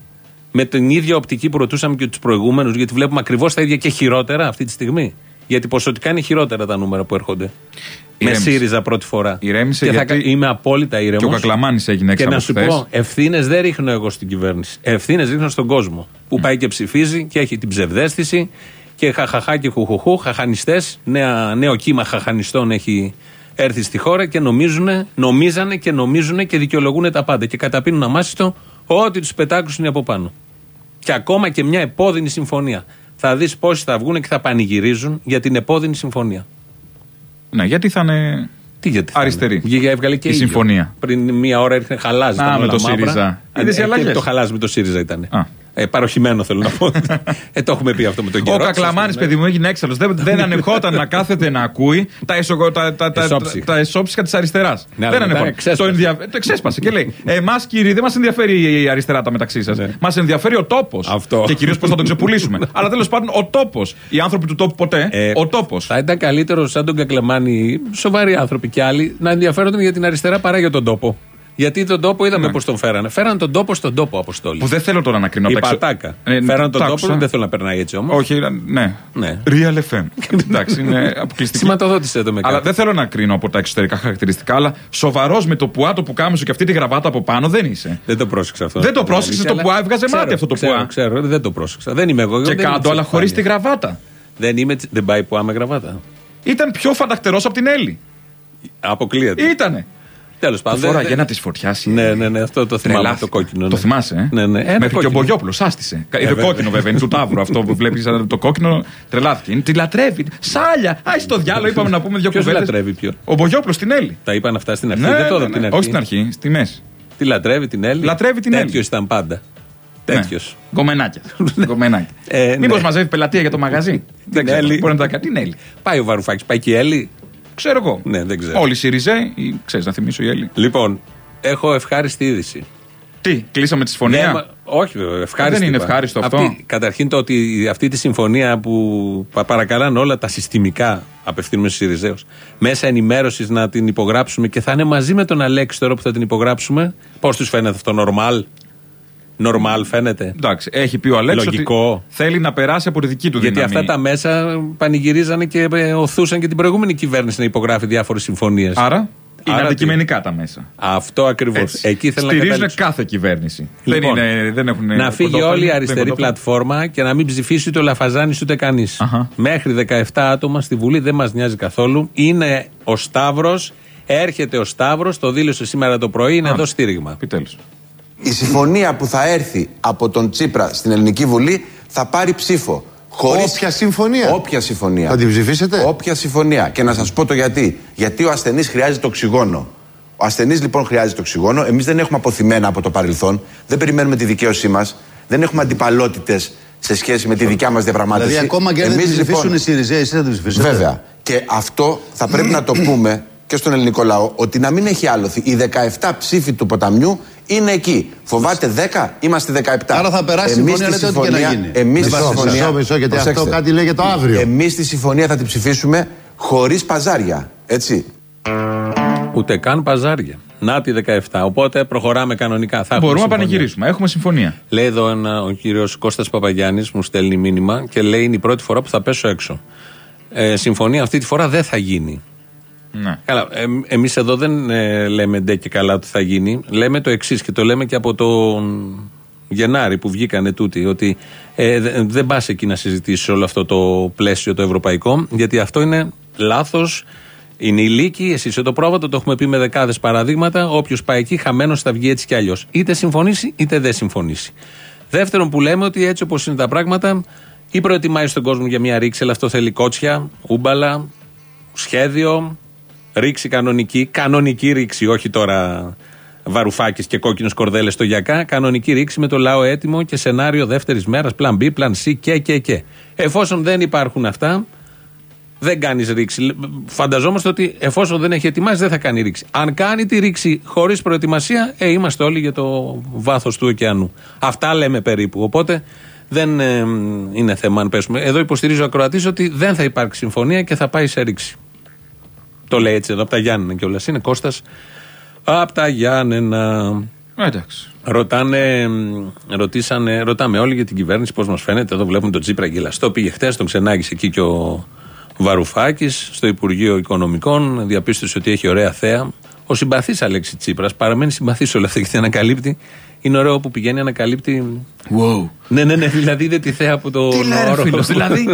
S2: Με την ίδια οπτική που ρωτούσαμε και τους προηγούμενους, γιατί βλέπουμε ακριβώς τα ίδια και χειρότερα αυτή τη στιγμή. Γιατί ποσοτικά είναι χειρότερα τα νούμερα που έρχονται. Με
S3: Ηρέμησε.
S2: ΣΥΡΙΖΑ πρώτη φορά.
S3: Ηρέμησε
S2: και θα
S3: γιατί
S2: κα- είμαι απόλυτα ήρεμο.
S3: και ο Κακλαμάνης έγινε έξω
S2: Και να
S3: από
S2: σου
S3: χθες.
S2: πω, ευθύνες δεν ρίχνω εγώ στην κυβέρνηση. Ευθύνες ρίχνω στον κόσμο. Που πάει και ψηφίζει και έχει την ψευδέστηση και χαχαχά και χουχουχού, χαχανιστές. Νέο κύμα χαχανιστών έχει έρθει στη χώρα και νομίζουν, νομίζανε και νομίζουν και δικαιολογούν τα πάντα. Και καταπίνουν αμάσιτο ό,τι τους πετάξουν από πάνω. Και ακόμα και μια επώδυνη συμφωνία. Θα δεις πόσοι θα βγουν και θα πανηγυρίζουν για την επώδυνη συμφωνία.
S3: Ναι, γιατί θα είναι.
S2: Τι γιατί. θα
S3: Αριστερή.
S2: είναι. Βγήκε, έβγαλε και
S3: Η
S2: ήλιο.
S3: συμφωνία.
S2: Πριν μία ώρα ήρθε χαλάζ.
S3: Α,
S2: ήταν
S3: με
S2: όλα
S3: το
S2: μαύρα.
S3: ΣΥΡΙΖΑ.
S2: Ε,
S3: Είδες οι
S2: ε, και
S3: αλλαγές;
S2: Το χαλάζ με το ΣΥΡΙΖΑ ήταν.
S3: Α.
S2: Ε, παροχημένο θέλω να πω. *laughs* ε, το έχουμε πει αυτό με τον καιρό.
S3: Ο Κακλαμάνη, παιδί μου, έγινε έξαλλος. Δεν, δεν *laughs* ανεχόταν να κάθεται να ακούει τα, εσωγο, τα, τα, τα,
S2: Εσόψυχα.
S3: τα εσόψυχα της αριστεράς.
S2: Ναι,
S3: δεν
S2: αλλά μετά
S3: ανεχόταν.
S2: εξέσπασε.
S3: Το, ενδια... το εξέσπασε και λέει: Εμάς, κύριοι, δεν μας ενδιαφέρει η αριστερά τα μεταξύ σας.
S2: Ναι.
S3: Μας ενδιαφέρει ο τόπος.
S2: Αυτό.
S3: Και κυρίως πώς θα τον ξεπουλήσουμε. *laughs* Αλλά τέλος πάντων, ο τόπος. Οι άνθρωποι του τόπου ποτέ.
S2: Ε,
S3: ο τόπος.
S2: Θα ήταν καλύτερο σαν τον Κακλαμάνη, σοβαροί άνθρωποι κι άλλοι, να ενδιαφέρονταν για την αριστερά παρά για τον τόπο. Γιατί τον τόπο είδαμε
S3: Ναι.
S2: πώ τον φέρανε. Φέραν τον τόπο στον τόπο, Αποστόλη.
S3: Που δεν θέλω τώρα να κρίνω
S2: Η
S3: απ' έξω.
S2: πατάκα.
S3: Ε,
S2: Φέραν
S3: το
S2: τον
S3: άκουσα.
S2: τόπο, δεν θέλω να περνάει έτσι όμως.
S3: Όχι, ναι.
S2: Ναι.
S3: Real FM. *laughs* Εντάξει, είναι αποκλειστική.
S2: Σηματοδότησε το με
S3: Αλλά
S2: κάτι.
S3: δεν θέλω να κρίνω από τα εξωτερικά χαρακτηριστικά, αλλά σοβαρός με το πουά, το πουκάμισο και αυτή τη γραβάτα από πάνω δεν είσαι.
S2: Δεν το πρόσεξα αυτό.
S3: Δεν το
S2: να πω την
S3: πρόσεξες,
S2: αλήθεια,
S3: το
S2: αλλά
S3: πουά έβγαζε
S2: ξέρω,
S3: μάτι αυτό το
S2: ξέρω,
S3: πουά.
S2: Ξέρω, δεν το πρόσεξα. Δεν είμαι εγώ.
S3: Και
S2: δεν είμαι
S3: κάτω, αλλά
S2: της
S3: χωρί τη
S2: επιφάνειας.
S3: γραβάτα.
S2: Δεν, είμαι, τσι- δεν πάει πουά με γραβάτα.
S3: Ήταν πιο φανταχτερός από την Έλλη.
S2: Αποκλείεται.
S3: Ήτανε.
S2: Τέλος
S3: Το
S2: πάντων. δεν-
S3: φοράγε ένα της φωτιάς.
S2: Ναι, ναι, ναι, αυτό το θυμάμαι.
S3: Τρελάθηκα.
S2: Το κόκκινο.
S3: Το
S2: ναι.
S3: θυμάσαι, ε;
S2: Ναι, ναι. Ένα
S3: Μέχρι και ο
S2: κόκκινο.
S3: Μπογιόπουλος άστησε. Ε,
S2: βέβαια.
S3: κόκκινο βέβαια, είναι του Ταύρου αυτό που βλέπεις το κόκκινο. Τρελάθηκε. Είναι- Τη λατρεύει. Σάλια. Α, στο διάλογο είπαμε να πούμε δύο
S2: Ποιος
S3: κουβέντες.
S2: λατρεύει ποιον;
S3: Ο Μπογιόπουλος στην Έλλη.
S2: Τα είπαν αυτά στην αρχή.
S3: Ναι,
S2: δεν το
S3: ναι,
S2: είδα την
S3: ναι.
S2: αρχή.
S3: Όχι στην αρχή, στη μέση.
S2: Τη λατρεύει την Έλλη.
S3: Λατρεύει την Έλλη.
S2: Τέτοιος ήταν πάντα. Τέτοιος.
S3: Ναι. Γκομενάκια. *laughs* Γκομενάκια.
S2: Ε,
S3: Μήπως
S2: ναι.
S3: μαζεύει πελατεία για το μαγαζί. Δεν ξέρω.
S2: Έλλη.
S3: Μπορεί να τα κάνει. Την Έλλη.
S2: Πάει ο Βαρουφάκης, πάει και η Έλλη.
S3: Ξέρω εγώ.
S2: Ναι, δεν ξέρω.
S3: Όλοι οι Σιριζέ, ή ξέρεις να θυμίσω η Έλλη.
S2: Λοιπόν, έχω ευχάριστη είδηση.
S3: Τι, κλείσαμε τη συμφωνία;
S2: Ναι, μα- όχι, βέβαια, ευχάριστη.
S3: Δεν είναι
S2: είπα.
S3: ευχάριστο αυτό.
S2: Αυτή- καταρχήν το ότι αυτή τη συμφωνία που πα- παρακαλάνε όλα τα συστημικά, απευθύνουμε στους Σιριζέους, μέσα ενημέρωσης να την υπογράψουμε και θα είναι μαζί με τον Αλέξη τώρα που θα την υπογράψουμε. Πώς τους φαίνεται αυτό, normal; Normal φαίνεται.
S3: Εντάξει, έχει πει ο Αλέξης
S2: Λογικό.
S3: ότι θέλει να περάσει από τη δική του
S2: Γιατί
S3: δύναμη.
S2: αυτά τα μέσα πανηγυρίζανε και ε, οθούσαν και την προηγούμενη κυβέρνηση να υπογράφει διάφορες συμφωνίες.
S3: Άρα, είναι
S2: Άρα τι;
S3: αντικειμενικά τα μέσα.
S2: Αυτό ακριβώς.
S3: Έτσι.
S2: Εκεί θέλω να
S3: Στηρίζουν
S2: καταλήξω.
S3: κάθε κυβέρνηση.
S2: Λοιπόν,
S3: δεν, είναι, δεν έχουν
S2: να φύγει
S3: κοντόφθαλμοι,
S2: όλη η
S3: δεν
S2: αριστερή
S3: κοντόφθαλμοι.
S2: πλατφόρμα και να μην ψηφίσει ούτε ο Λαφαζάνης ούτε κανείς.
S3: Αχα.
S2: Μέχρι 17 άτομα στη Βουλή δεν μας νοιάζει καθόλου. Είναι ο Σταύρος, έρχεται ο Σταύρος, το δήλωσε σήμερα το πρωί, είναι εδώ στήριγμα.
S3: Επιτέλους.
S9: Η συμφωνία που θα έρθει από τον Τσίπρα στην Ελληνική Βουλή θα πάρει ψήφο. Χωρίς...
S8: Όποια συμφωνία.
S9: Όποια συμφωνία.
S8: Θα την ψηφίσετε;
S9: Όποια συμφωνία. Και να σας πω το γιατί. Γιατί ο ασθενής χρειάζεται οξυγόνο. Ο ασθενής λοιπόν χρειάζεται οξυγόνο. Εμείς δεν έχουμε αποθυμένα από το παρελθόν. Δεν περιμένουμε τη δικαίωσή μας. Δεν έχουμε αντιπαλότητες σε σχέση με τη δικιά μας διαπραγμάτευση.
S8: Δηλαδή, ακόμα και αν δεν
S9: Εμείς,
S8: την ψηφίσουν
S9: λοιπόν,
S8: οι ΣΥΡΙΖΑ, εσείς θα την ψηφίσετε;
S9: Βέβαια. Και αυτό θα πρέπει να το *clears throat* πούμε και στον ελληνικό λαό ότι να μην έχει άλοθη. Οι 17 ψήφοι του ποταμιού είναι εκεί. Φοβάται 10, είμαστε 17.
S8: Άρα θα περάσει η
S9: Εμείς
S8: συμφωνία,
S9: τη
S8: λέτε, ό,τι και να γίνει.
S9: Εμείς
S8: Με
S9: τη
S8: βάση-
S9: συμφωνία.
S8: μισό, μισό, γιατί αυτό
S9: Προσέξτε.
S8: κάτι λέει για το αύριο.
S9: Εμείς τη συμφωνία θα την ψηφίσουμε χωρίς παζάρια. Έτσι.
S2: Ούτε καν παζάρια. Να τη 17. Οπότε προχωράμε κανονικά. Θα έχουμε
S3: Μπορούμε να
S2: συμφωνία.
S3: πανηγυρίσουμε. Έχουμε συμφωνία.
S2: Λέει εδώ ένα, ο κύριος Κώστας Παπαγιάννης, μου στέλνει μήνυμα και λέει είναι η πρώτη φορά που θα πέσω έξω. Ε, συμφωνία αυτή τη φορά δεν θα γίνει.
S3: Ναι.
S2: Καλά, ε, εμείς εδώ δεν ε, λέμε ντε και καλά ότι θα γίνει. Λέμε το εξής και το λέμε και από τον Γενάρη που βγήκανε τούτοι. Ότι ε, δε- δεν πας εκεί να συζητήσεις όλο αυτό το πλαίσιο το ευρωπαϊκό, γιατί αυτό είναι λάθος. Είναι ηλίκη, εσείς το πρόβατο, το έχουμε πει με δεκάδες παραδείγματα. Όποιος πάει εκεί, χαμένος θα βγει έτσι κι αλλιώς. Είτε συμφωνήσει, είτε δεν συμφωνήσει. Δεύτερον, που λέμε ότι έτσι όπως είναι τα πράγματα, ή προετοιμάζει τον κόσμο για μια ρήξη, αλλά αυτό θέλει κότσια, ούμπαλα, σχέδιο, ρήξη κανονική, κανονική ρήξη, όχι τώρα βαρουφάκης και κόκκινος κορδέλες στο γιακά, κανονική ρήξη με το λαό έτοιμο και σενάριο δεύτερης μέρας, πλαν B, πλαν C και και και. Εφόσον δεν υπάρχουν αυτά, δεν κάνεις ρήξη. Φανταζόμαστε ότι εφόσον δεν έχει ετοιμάσει, δεν θα κάνει ρήξη. Αν κάνει τη ρήξη χωρίς προετοιμασία, ε, είμαστε όλοι για το βάθος του ωκεανού. Αυτά λέμε περίπου. Οπότε δεν ε, είναι θέμα αν πέσουμε. Εδώ υποστηρίζει ο Ακροατής ότι δεν θα υπάρξει συμφωνία και θα πάει σε ρήξη. Το λέει έτσι εδώ από τα Γιάννενα κιόλας. Είναι Κώστας από τα Γιάννενα.
S3: Ε, Εντάξει.
S2: Ρωτάνε, μ, ρωτήσανε, ρωτάμε όλοι για την κυβέρνηση πώς μας φαίνεται. Εδώ βλέπουμε τον Τσίπρα γελαστό. Πήγε χτε, τον ξενάγησε εκεί και ο Βαρουφάκης στο Υπουργείο Οικονομικών. Διαπίστωσε ότι έχει ωραία θέα. Ο συμπαθής Αλέξης Τσίπρας παραμένει συμπαθής σε όλα αυτά γιατί ανακαλύπτει. Είναι ωραίο που πηγαίνει, ανακαλύπτει.
S3: Wow.
S2: Ναι, ναι, ναι, δηλαδή είδε τη θέα από το
S3: Τι λέει, ρε φίλος, δηλαδή.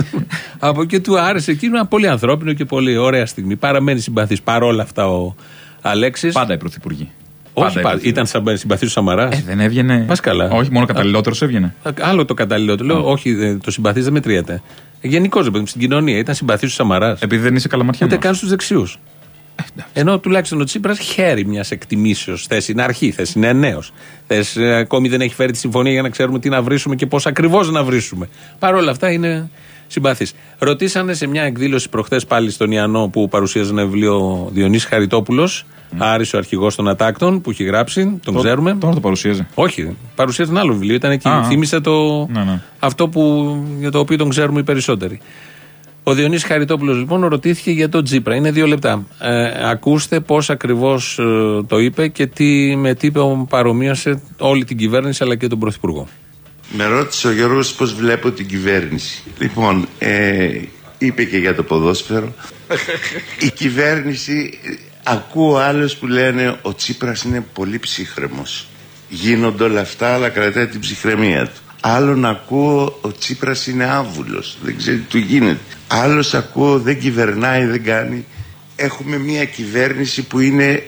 S2: από και του άρεσε εκείνο ένα πολύ ανθρώπινο και πολύ ωραία στιγμή. Παραμένει συμπαθής παρόλα αυτά ο Αλέξης.
S3: Πάντα οι πρωθυπουργοί.
S2: Όχι,
S3: Πάντα οι
S2: πα-
S3: πρωθυπουργοί.
S2: ήταν σαν συμπαθής ο Σαμαράς.
S3: Ε, δεν έβγαινε.
S2: Πας καλά.
S3: Όχι, μόνο καταλληλότερος έβγαινε.
S2: Άλλο το καταλληλότερο. Λέω, όχι, ε, το συμπαθής δεν μετριέται. Γενικώς, στην κοινωνία ήταν συμπαθής ο Σαμαράς.
S3: Επειδή δεν είσαι καλαματιανό.
S2: Ούτε καν στους δεξιούς. Ενώ τουλάχιστον ο Τσίπρας χαίρει μιας εκτιμήσεως θέση. Είναι αρχή θέση, είναι νέος. Ακόμη δεν έχει φέρει τη συμφωνία για να ξέρουμε τι να βρίσουμε και πώς ακριβώς να βρίσουμε. Παρ' όλα αυτά είναι συμπαθής. Ρωτήσανε σε μια εκδήλωση προχθές πάλι στον Ιαννό που παρουσίαζε ένα βιβλίο ο Διονύσης Χαριτόπουλος, Άρης ο αρχηγός των Ατάκτων, που έχει γράψει, τον
S3: Τό-
S2: ξέρουμε.
S3: Τώρα το παρουσίαζε.
S2: Όχι, παρουσίασε ένα άλλο βιβλίο. Ήταν εκεί.
S3: Α.
S2: Θύμισε το,
S3: Ναι, ναι.
S2: αυτό που, για το οποίο τον ξέρουμε οι περισσότεροι. Ο Διονύσης Χαριτόπουλος λοιπόν ρωτήθηκε για τον Τζίπρα. Είναι δύο λεπτά. Ε, ακούστε πώς ακριβώς ε, το είπε και τι, με τι παρομοίασε όλη την κυβέρνηση αλλά και τον Πρωθυπουργό.
S10: Με ρώτησε ο Γιώργος πώς βλέπω την κυβέρνηση. Λοιπόν, ε, είπε και για το ποδόσφαιρο. Η κυβέρνηση, ε, ακούω άλλους που λένε ο Τσίπρας είναι πολύ ψύχρεμος. Γίνονται όλα αυτά αλλά κρατάει την ψυχραιμία του. Άλλον ακούω ο Τσίπρας είναι άβουλος, δεν ξέρει τι του γίνεται. Άλλος ακούω δεν κυβερνάει, δεν κάνει. Έχουμε μια κυβέρνηση που είναι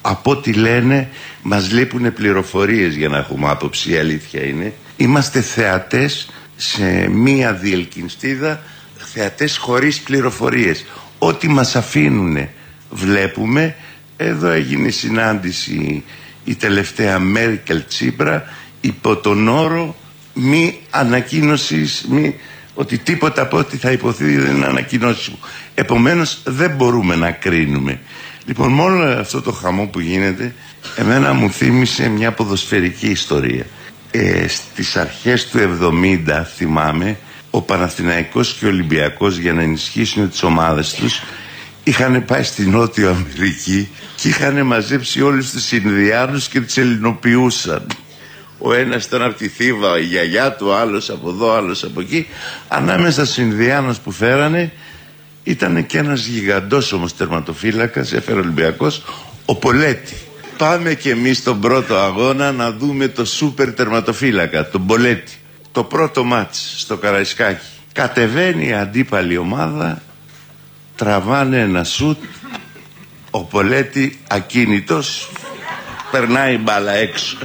S10: από ό,τι λένε μας λείπουν πληροφορίες για να έχουμε άποψη η αλήθεια είναι είμαστε θεατές σε μία διελκυνστίδα θεατές χωρίς πληροφορίες ό,τι μας αφήνουν βλέπουμε εδώ έγινε συνάντηση η τελευταία Μέρκελ Τσίπρα υπό τον όρο μη ανακοίνωσης μη, ότι τίποτα από ό,τι θα υποθεί δεν είναι ανακοινώσιμο επομένως δεν μπορούμε να κρίνουμε Λοιπόν, με όλο αυτό το χαμό που γίνεται, εμένα μου θύμισε μια ποδοσφαιρική ιστορία. Ε, στις αρχές του 70, θυμάμαι, ο Παναθηναϊκός και ο Ολυμπιακός για να ενισχύσουν τις ομάδες τους είχαν πάει στη Νότιο Αμερική και είχαν μαζέψει όλους τους Ινδιάνους και τους ελληνοποιούσαν. Ο ένας ήταν από τη Θήβα, η γιαγιά του, ο άλλος από εδώ, ο άλλος από εκεί. Ανάμεσα στους Ινδιάνους που φέρανε ήταν και ένας γιγαντός όμως τερματοφύλακας, έφερε ο Ολυμπιακός, ο Πολέτη. Πάμε και εμείς στον πρώτο αγώνα να δούμε το σούπερ τερματοφύλακα, τον Πολέτη. Το πρώτο μάτς στο Καραϊσκάκι. Κατεβαίνει η αντίπαλη ομάδα, τραβάνε ένα σουτ, ο Πολέτη ακίνητος, περνάει μπάλα έξω.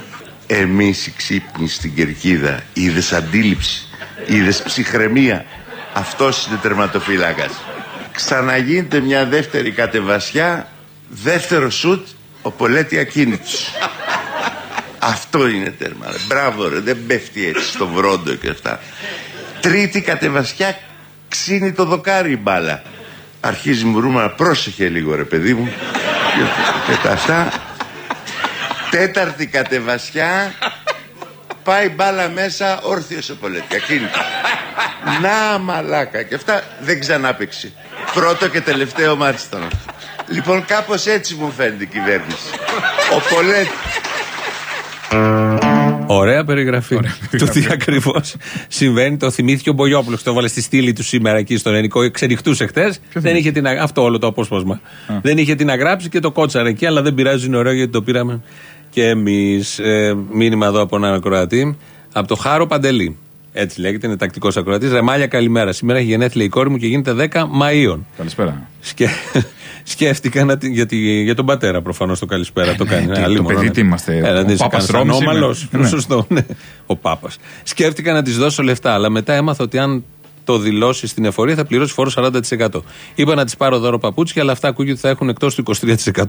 S10: Εμείς οι ξύπνοι στην κερκίδα, είδες αντίληψη, είδες ψυχραιμία. Αυτός είναι τερματοφύλακας. Ξαναγίνεται μια δεύτερη κατεβασιά, δεύτερο σουτ, ο Πολέτη ακίνητος. Αυτό είναι τέρμα. ρε. Μπράβο ρε, δεν πέφτει έτσι στο βρόντο και αυτά. Τρίτη κατεβασιά, ξύνει το δοκάρι η μπάλα. Αρχίζει μου ρούμα, πρόσεχε λίγο ρε παιδί μου. Και, και τα αυτά. Τέταρτη κατεβασιά, πάει μπάλα μέσα, όρθιος ο Πολέτη, ακίνητος. Να μαλάκα και αυτά δεν ξανάπαιξε. Πρώτο και τελευταίο μάτι ήταν αυτό. Λοιπόν κάπως έτσι μου φαίνεται η κυβέρνηση. Ο Πολέτη.
S2: Ωραία περιγραφή του τι ακριβώς συμβαίνει. Το θυμήθηκε ο Μπογιόπουλος το έβαλε στη στήλη του σήμερα εκεί στον ελληνικό. Ξενυχτούσε χτες. Δεν είχε την, α- αυτό όλο το απόσπασμα. Δεν είχε την να γράψει και το κότσαρε εκεί, αλλά δεν πειράζει, είναι ωραίο γιατί το πήραμε και εμείς. Ε, μήνυμα εδώ από έναν ακροατή. Από το Χάρο Παντελή. Έτσι λέγεται, είναι τακτικός ακροατής. Ρεμάλια, καλημέρα. Σήμερα έχει γενέθλια η κόρη μου και γίνεται 10 Μαΐων.
S3: Καλησπέρα.
S2: Σκε... *laughs* Σκέφτηκα να την... για, τη... για τον πατέρα προφανώς το καλησπέρα το κάνει.
S3: ναι, τι,
S2: Άλλη
S3: το
S2: μόνο,
S3: παιδί
S2: ναι.
S3: τι είμαστε,
S2: Ε, δεν
S3: ο
S2: είσαι
S3: Πάπας
S2: κανένας
S3: Ρώμης
S2: ανώμαλος.
S3: είμαι. Ναι. *laughs*
S2: Σωστό, ναι. Ο Πάπας. Σκέφτηκα να της δώσω λεφτά, αλλά μετά έμαθα ότι αν το δηλώσει στην εφορία θα πληρώσει φόρο 40%. Είπα να της πάρω δώρο παπούτσια, αλλά αυτά ακούγεται ότι θα έχουν εκτός του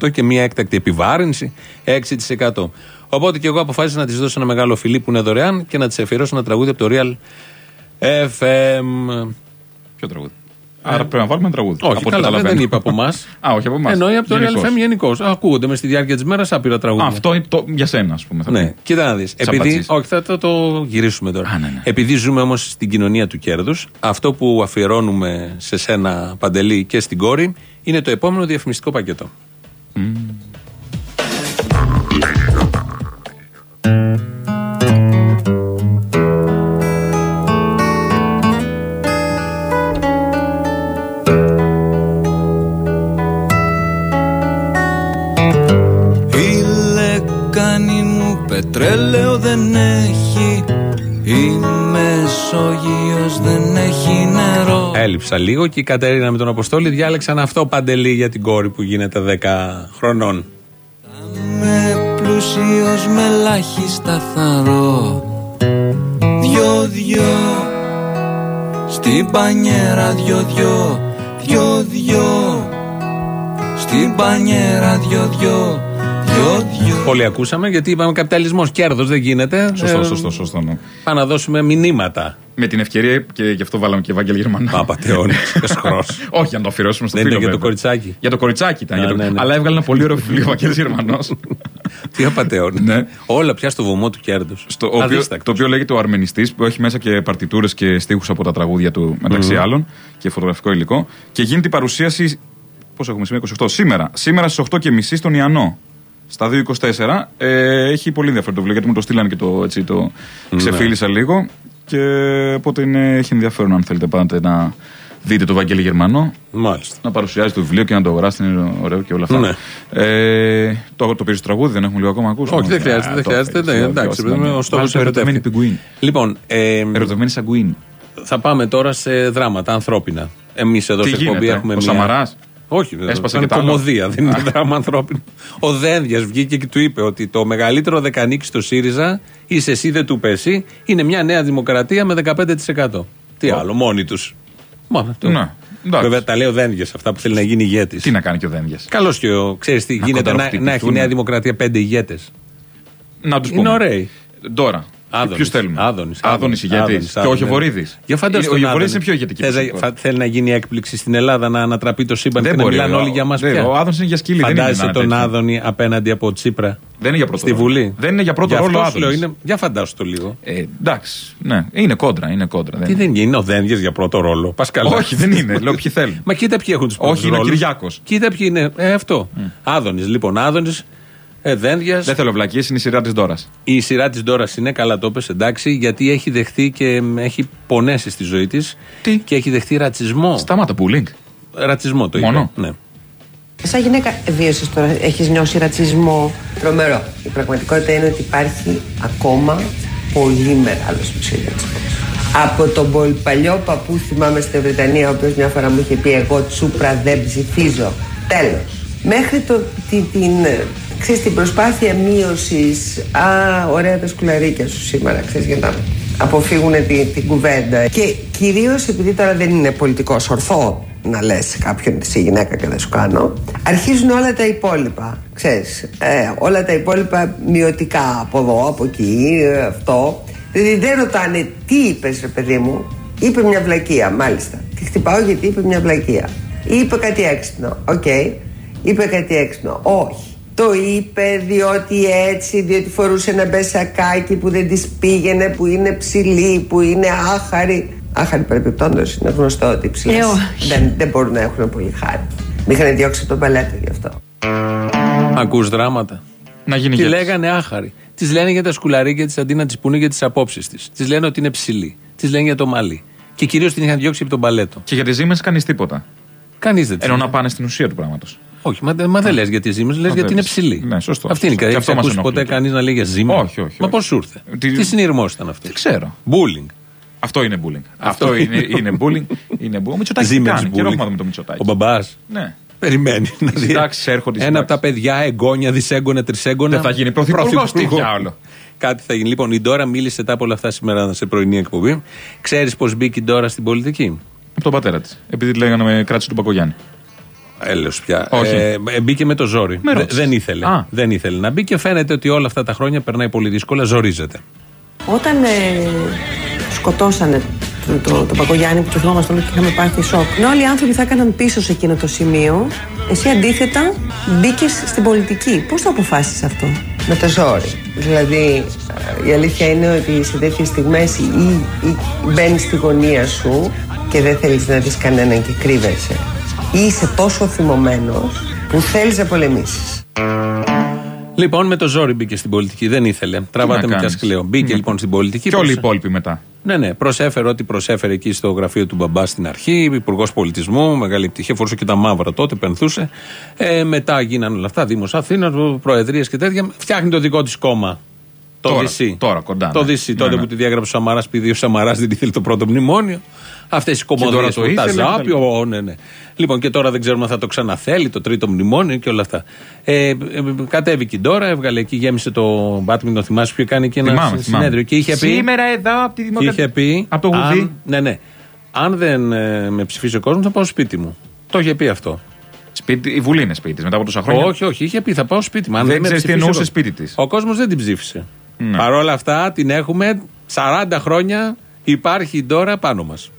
S2: 23% και μια έκτακτη επιβάρυνση 6%. Οπότε και εγώ αποφάσισα να της δώσω ένα μεγάλο φιλί που είναι δωρεάν και να της αφιερώσω ένα τραγούδι από το Real FM.
S3: Ποιο τραγούδι; Άρα πρέπει να βάλουμε ένα τραγούδι.
S2: Όχι,
S3: Από ό,τι
S2: καλά, δεν
S3: καταλαβαίνω.
S2: είπα από εμάς. *laughs*
S3: Α, όχι από εμάς.
S2: Εννοεί από το Real FM γενικώς. Ακούγονται μες στη διάρκεια της μέρας άπειρα τραγούδια.
S3: Αυτό είναι το, για σένα, ας πούμε. θα
S2: Ναι,
S3: πούμε.
S2: κοίτα να δεις. Επειδή.
S3: Τσαπατσής.
S2: Όχι, θα το, το γυρίσουμε τώρα.
S3: Α, ναι, ναι.
S2: Επειδή ζούμε όμως στην κοινωνία του κέρδους, αυτό που αφιερώνουμε σε σένα, Παντελή, και στην κόρη, είναι το επόμενο διαφημιστικό πακέτο.
S11: Δεν έχει νερό.
S2: Έλειψα λίγο και η Κατερίνα με τον Αποστόλη διάλεξαν αυτό παντελή για την κόρη που γίνεται 10 χρονών.
S11: Είμαι πλούσιος με ελάχιστα θαρώ Δυο-δυο Στην πανιέρα δυο-δυο Δυο-δυο Στην πανιέρα δυο-δυο Δυο-δυο
S2: Πολύ ακούσαμε γιατί είπαμε καπιταλισμός κέρδος δεν γίνεται.
S3: Σωστό,
S2: Ε,
S3: σωστό, σωστό. Ναι.
S2: Πάμε να δώσουμε μηνύματα.
S3: Με την ευκαιρία και γι' αυτό βάλαμε και Ευάγγελ Γερμανό.
S2: Παπατεώνη. *laughs* Εσχρό.
S3: Όχι, αν το αφιερώσουμε στο
S2: Δεν
S3: φίλο.
S2: ήταν για το
S3: βέβαια.
S2: κοριτσάκι.
S3: Για το κοριτσάκι ήταν.
S2: Α,
S3: για το-
S2: ναι, ναι.
S3: Αλλά έβγαλε ένα πολύ ωραίο βιβλίο ο Ευαγγέλης Γερμανός *laughs*
S2: Τι απαταιώνει.
S3: Ναι.
S2: Όλα πια στο βωμό του κέρδους.
S3: Στο οποίο, το οποίο λέγεται ο Αρμενιστής, που έχει μέσα και παρτιτούρες και στίχους από τα τραγούδια του μεταξύ
S2: Μμμ.
S3: άλλων και φωτογραφικό υλικό. Και γίνεται η παρουσίαση. Πώς έχουμε σήμερα, 28. Σήμερα. Σήμερα στις 8.30 στον Ιαννό. Στα 2.24. Ε, έχει πολύ ενδιαφέρον το βιβλίο γιατί μου το στείλανε και το, έτσι, το
S2: Ναι.
S3: ξεφίλησα λίγο. Και οπότε είναι, έχει ενδιαφέρον αν θέλετε πάντα να δείτε το Βαγγέλη Γερμανό.
S2: Μάλιστα.
S3: Να παρουσιάζει το βιβλίο και να το αγοράσετε. Είναι ωραίο και όλα αυτά.
S2: Ναι.
S3: Ε, το, το πήρες τραγούδι, δεν έχουμε λίγο ακόμα ακούσει;
S2: Όχι, δεν χρειάζεται. Δεν χρειάζεται. Ναι, εντάξει, ο στόχος
S3: Ερωτευμένη πιγκουίν.
S2: Λοιπόν, ε,
S3: Ερωτευμένη σαγκουίν.
S2: θα πάμε τώρα σε δράματα ανθρώπινα. Εμείς εδώ
S3: Τι
S2: σε εκπομπή
S3: γίνεται,
S2: έχουμε
S3: ο
S2: μία.
S3: Σαμαράς;
S2: Όχι, δεν
S3: Έσπασε
S2: είναι
S3: και τ' άλλο.
S2: κομμωδία, δεν είναι δράμα ανθρώπινο. Ο Δένδιας βγήκε και του είπε ότι το μεγαλύτερο δεκανίκη στο ΣΥΡΙΖΑ, είσαι εσύ, δεν του πέσει, είναι μια νέα δημοκρατία με 15%. Τι άλλο, μόνοι τους. Μόνο αυτό.
S3: Ναι, εντάξει.
S2: Βέβαια τα λέει ο Δένδιας αυτά που θέλει να γίνει ηγέτης.
S3: Τι να κάνει και ο Δένδιας.
S2: Καλώς και ο. Ξέρεις τι
S3: Να
S2: γίνεται να, να έχει
S3: κονταροχτυπηθούν.
S2: νέα δημοκρατία πέντε ηγέτες.
S3: Να τους
S2: Είναι
S3: πούμε.
S2: ωραίοι.
S3: Τώρα.
S2: Άδωνης.
S3: Ποιους θέλουμε;
S2: Άδωνης,
S3: Άδωνης
S2: Άδωνης,
S3: ηγέτης.
S2: Άδωνης,
S3: Και όχι
S2: Άδωνης,
S3: ο
S2: ναι.
S3: Βορύδης.
S2: Για φαντάσου
S3: Ο Βορύδη είναι πιο ηγετική.
S2: Θες να-
S3: προσωπικότητα.
S2: φα- Θέλει να γίνει έκπληξη στην Ελλάδα να ανατραπεί το σύμπαν
S3: Δεν
S2: και να
S3: μπορεί,
S2: μιλάνε
S3: ο-
S2: όλοι για μας
S3: δεν-
S2: πια.
S3: ο Άδωνης είναι για σκύλι, δεν είναι
S2: Φαντάζεσαι
S3: ένα
S2: τον
S3: τέτοιο.
S2: Άδωνη απέναντι από Τσίπρα.
S3: Δεν είναι για πρώτο
S2: Στη
S3: ρόλο.
S2: Βουλή;
S3: Δεν είναι για πρώτο
S2: Γι'
S3: ρόλο ο
S2: αυτό σου λέω,
S3: Άδωνης.
S2: είναι- Για φαντάσου το λίγο.
S3: Ε, εντάξει. Ναι, είναι κόντρα. Είναι κόντρα.
S2: Τι
S3: Δεν...
S2: δεν είναι, είναι ο Δένδια για πρώτο ρόλο. Πα καλά.
S3: Όχι, δεν είναι. Λέω ποιοι *laughs* θέλουν.
S2: Μα κοίτα ποιοι έχουν τους πρώτους
S3: Όχι, είναι ο Κυριάκος.
S2: Κοίτα ποιοι είναι. Ε, αυτό. Άδωνης. Λοιπόν, Άδωνης. Ε, Δένδια.
S3: Δεν θέλω βλακίες, είναι η σειρά της Δώρα.
S2: Η σειρά της Ντόρας είναι καλά το πες, εντάξει, γιατί έχει δεχθεί και μ, έχει πονέσει στη ζωή της. Και έχει δεχθεί ρατσισμό.
S3: Σταμάτα, bullying.
S2: Ρατσισμό το
S3: Μόνο;
S2: είπε. Ναι.
S12: Σαν γυναίκα βίωσες τώρα, έχεις νιώσει ρατσισμό; Τρομερό. Η πραγματικότητα είναι ότι υπάρχει ακόμα πολύ μεγάλος ψηλιασμός. Από τον πολύ παλιό παππού θυμάμαι στην Βρετανία, ο οποίος μια φορά μου είχε πει εγώ Τσούπρα δεν ψηφίζω. Τέλος. Μέχρι το, την, την, ε, ξέρεις, την προσπάθεια μείωσης Α, ωραία τα σκουλαρίκια σου σήμερα, ξέρεις, για να αποφύγουν την, την κουβέντα. Και κυρίως επειδή τώρα δεν είναι πολιτικώς ορθό να λες σε κάποιον ότι είσαι γυναίκα και δεν σου κάνω αρχίζουν όλα τα υπόλοιπα ξέρεις ε, όλα τα υπόλοιπα μειωτικά από εδώ, από εκεί, ε, αυτό. Δηλαδή δεν ρωτάνε τι είπες ρε παιδί μου; Είπε μια βλακεία μάλιστα. Τη χτυπάω γιατί είπε μια βλακεία. Είπε κάτι έξυπνο, οκ. Είπε κάτι έξυπνο, όχι το είπε διότι έτσι, διότι φορούσε ένα μπεζ σακάκι που δεν της πήγαινε, που είναι ψηλή, που είναι άχαρη. Άχαρη παρεμπιπτόντως είναι γνωστό ότι οι ψηλές
S13: Ε, όχι.
S12: δεν, δεν μπορούν να έχουν πολύ χάρη. Με είχαν διώξει από τον παλέτο γι' αυτό.
S2: Ακούς δράματα.
S3: Να γίνει
S2: Τη
S3: ηγέτης.
S2: λέγανε άχαρη. Της λένε για τα σκουλαρίκια της αντί να της πούνε για τις απόψεις της. Της λένε ότι είναι ψηλή. Της λένε για το μαλλί. Και κυρίως την είχαν διώξει από τον παλέτο.
S3: Και για τις ζήμε κάνει τίποτα.
S2: Κανείς δεν τη
S3: Ενώ
S2: λέει.
S3: να πάνε στην ουσία του πράγματος.
S2: Όχι, μα, μα δεν λες για τι ζήμε, λες
S3: Μα
S2: γιατί
S3: δεν
S2: είναι
S3: λες.
S2: ψηλή.
S3: Ναι, σωστό.
S2: Αυτή είναι η
S3: Και
S2: κατάσταση.
S3: αυτό
S2: Έχει
S3: μας
S2: ακούσει ποτέ
S3: ενοχλεί.
S2: κανείς να λέει για ζήμα.
S3: Όχι, όχι,
S2: Μα
S3: όχι.
S2: πώς σου ήρθε;
S3: Τι-
S2: Τι συνειρμό ήταν αυτό.
S3: Δεν ξέρω.
S2: Bullying.
S3: Αυτό είναι bullying.
S2: Αυτό
S3: Αυτό
S2: είναι.
S3: είναι, *laughs* είναι bullying. Είναι bullying. Ο Μητσοτάκης τι
S2: Ζήμενς
S3: κάνει; Και
S2: bullying.
S3: έχουμε να δούμε το Μητσοτάκη.
S2: Ο μπαμπάς.
S3: Ναι.
S2: Περιμένει. να δει.
S3: συντάξεις έρχονται, οι
S2: Ένα από τα
S3: συντάξεις.
S2: παιδιά, εγγόνια, δυσέγγωνα, τρισέγγωνα.
S3: Δεν θα γίνει πρωθυπουργός,
S2: πρωθυπουργός.
S3: τι διάολο.
S2: Κάτι θα γίνει. Λοιπόν, η Ντόρα μίλησε τα από όλα αυτά σήμερα σε πρωινή εκπομπή. Ξέρεις πώς μπήκε η Ντόρα στην πολιτική;
S3: Από τον πατέρα της. Επειδή τη λέγανε με κράτηση του Πακογιάννη.
S2: Έλεος πια.
S3: Όχι.
S2: Ε, ε, μπήκε με το ζόρι.
S3: Με
S2: Δε-
S3: ρώτησες.
S2: δεν ήθελε.
S3: Α.
S2: Δεν ήθελε να μπει και φαίνεται ότι όλα αυτά τα χρόνια περνάει πολύ δύσκολα, ζορίζεται.
S12: Όταν ε, σκοτώσανε το, το, το Πακογιάννη που το θυμόμαστε όλοι και είχαμε πάθει σοκ. Ενώ όλοι οι άνθρωποι θα έκαναν πίσω σε εκείνο το σημείο, εσύ αντίθετα μπήκες στην πολιτική. Πώς το αποφάσισες αυτό, Με το ζόρι. Δηλαδή, ε, η αλήθεια είναι ότι σε τέτοιες στιγμές ή, ή μπαίνεις στη γωνία σου και δεν θέλεις να δεις κανέναν και κρύβεσαι, ή είσαι τόσο θυμωμένος που θέλεις να πολεμήσεις.
S2: Λοιπόν, με το ζόρι μπήκε στην πολιτική. Δεν ήθελε. Τραβάτε με
S3: κάνεις.
S2: πιάσει κλαίω. Μπήκε λοιπόν στην πολιτική.
S3: Και όλοι οι
S2: προσε-
S3: υπόλοιποι μετά.
S2: Ναι, ναι. Προσέφερε ό,τι προσέφερε εκεί στο γραφείο του μπαμπά στην αρχή. Υπουργός Πολιτισμού, μεγάλη επιτυχία. Φορούσε και τα μαύρα τότε, πενθούσε. Ε, μετά γίνανε όλα αυτά. Δήμος Αθήνας, προεδρίες και τέτοια. Φτιάχνει το δικό της κόμμα. Το
S3: Τώρα,
S2: Δυσί.
S3: τώρα, κοντά,
S2: Το
S3: ναι.
S2: Δυσί,
S3: Ναι,
S2: τότε
S3: ναι.
S2: που τη διάγραψε ο Σαμαράς, επειδή ο Σαμαράς δεν ήθελε το πρώτο μνημόνιο. Αυτές οι
S3: τώρα
S2: κομμωδίε
S3: το
S2: που τα
S3: ήθελε,
S2: ζάπει,
S3: κτλ.
S2: ο, ναι, ναι. Λοιπόν, και τώρα δεν ξέρουμε αν θα το ξαναθέλει, το τρίτο μνημόνιο και όλα αυτά. Ε, ε, κατέβηκε τώρα, έβγαλε εκεί, γέμισε το μπάτμιντον, θυμάσαι που είχε κάνει και ένα
S3: Θυμάμαι,
S2: συ-
S3: θυμάμαι.
S2: συνέδριο. Και είχε πει.
S3: Σήμερα εδώ από τη
S2: Και
S3: Δημοκρατία.
S2: είχε πει.
S3: Από το Γουδί.
S2: αν, ναι, ναι. Αν δεν ε, με ψηφίσει ο κόσμος, θα πάω σπίτι μου. Το είχε πει αυτό.
S3: Σπίτι, η Βουλή είναι σπίτι της, μετά από τόσα χρόνια.
S2: Όχι, όχι, είχε πει θα πάω σπίτι μου. Αν
S3: Δεν
S2: με
S3: ξέρεις τι
S2: ψηφίσει ο
S3: εννοούσε
S2: κόσμος.
S3: σπίτι της.
S2: Ο κόσμος δεν την ψήφισε.
S3: Ναι.
S2: Παρ' όλα αυτά την έχουμε 40 χρόνια. Υπάρχει τώρα πάνω μας.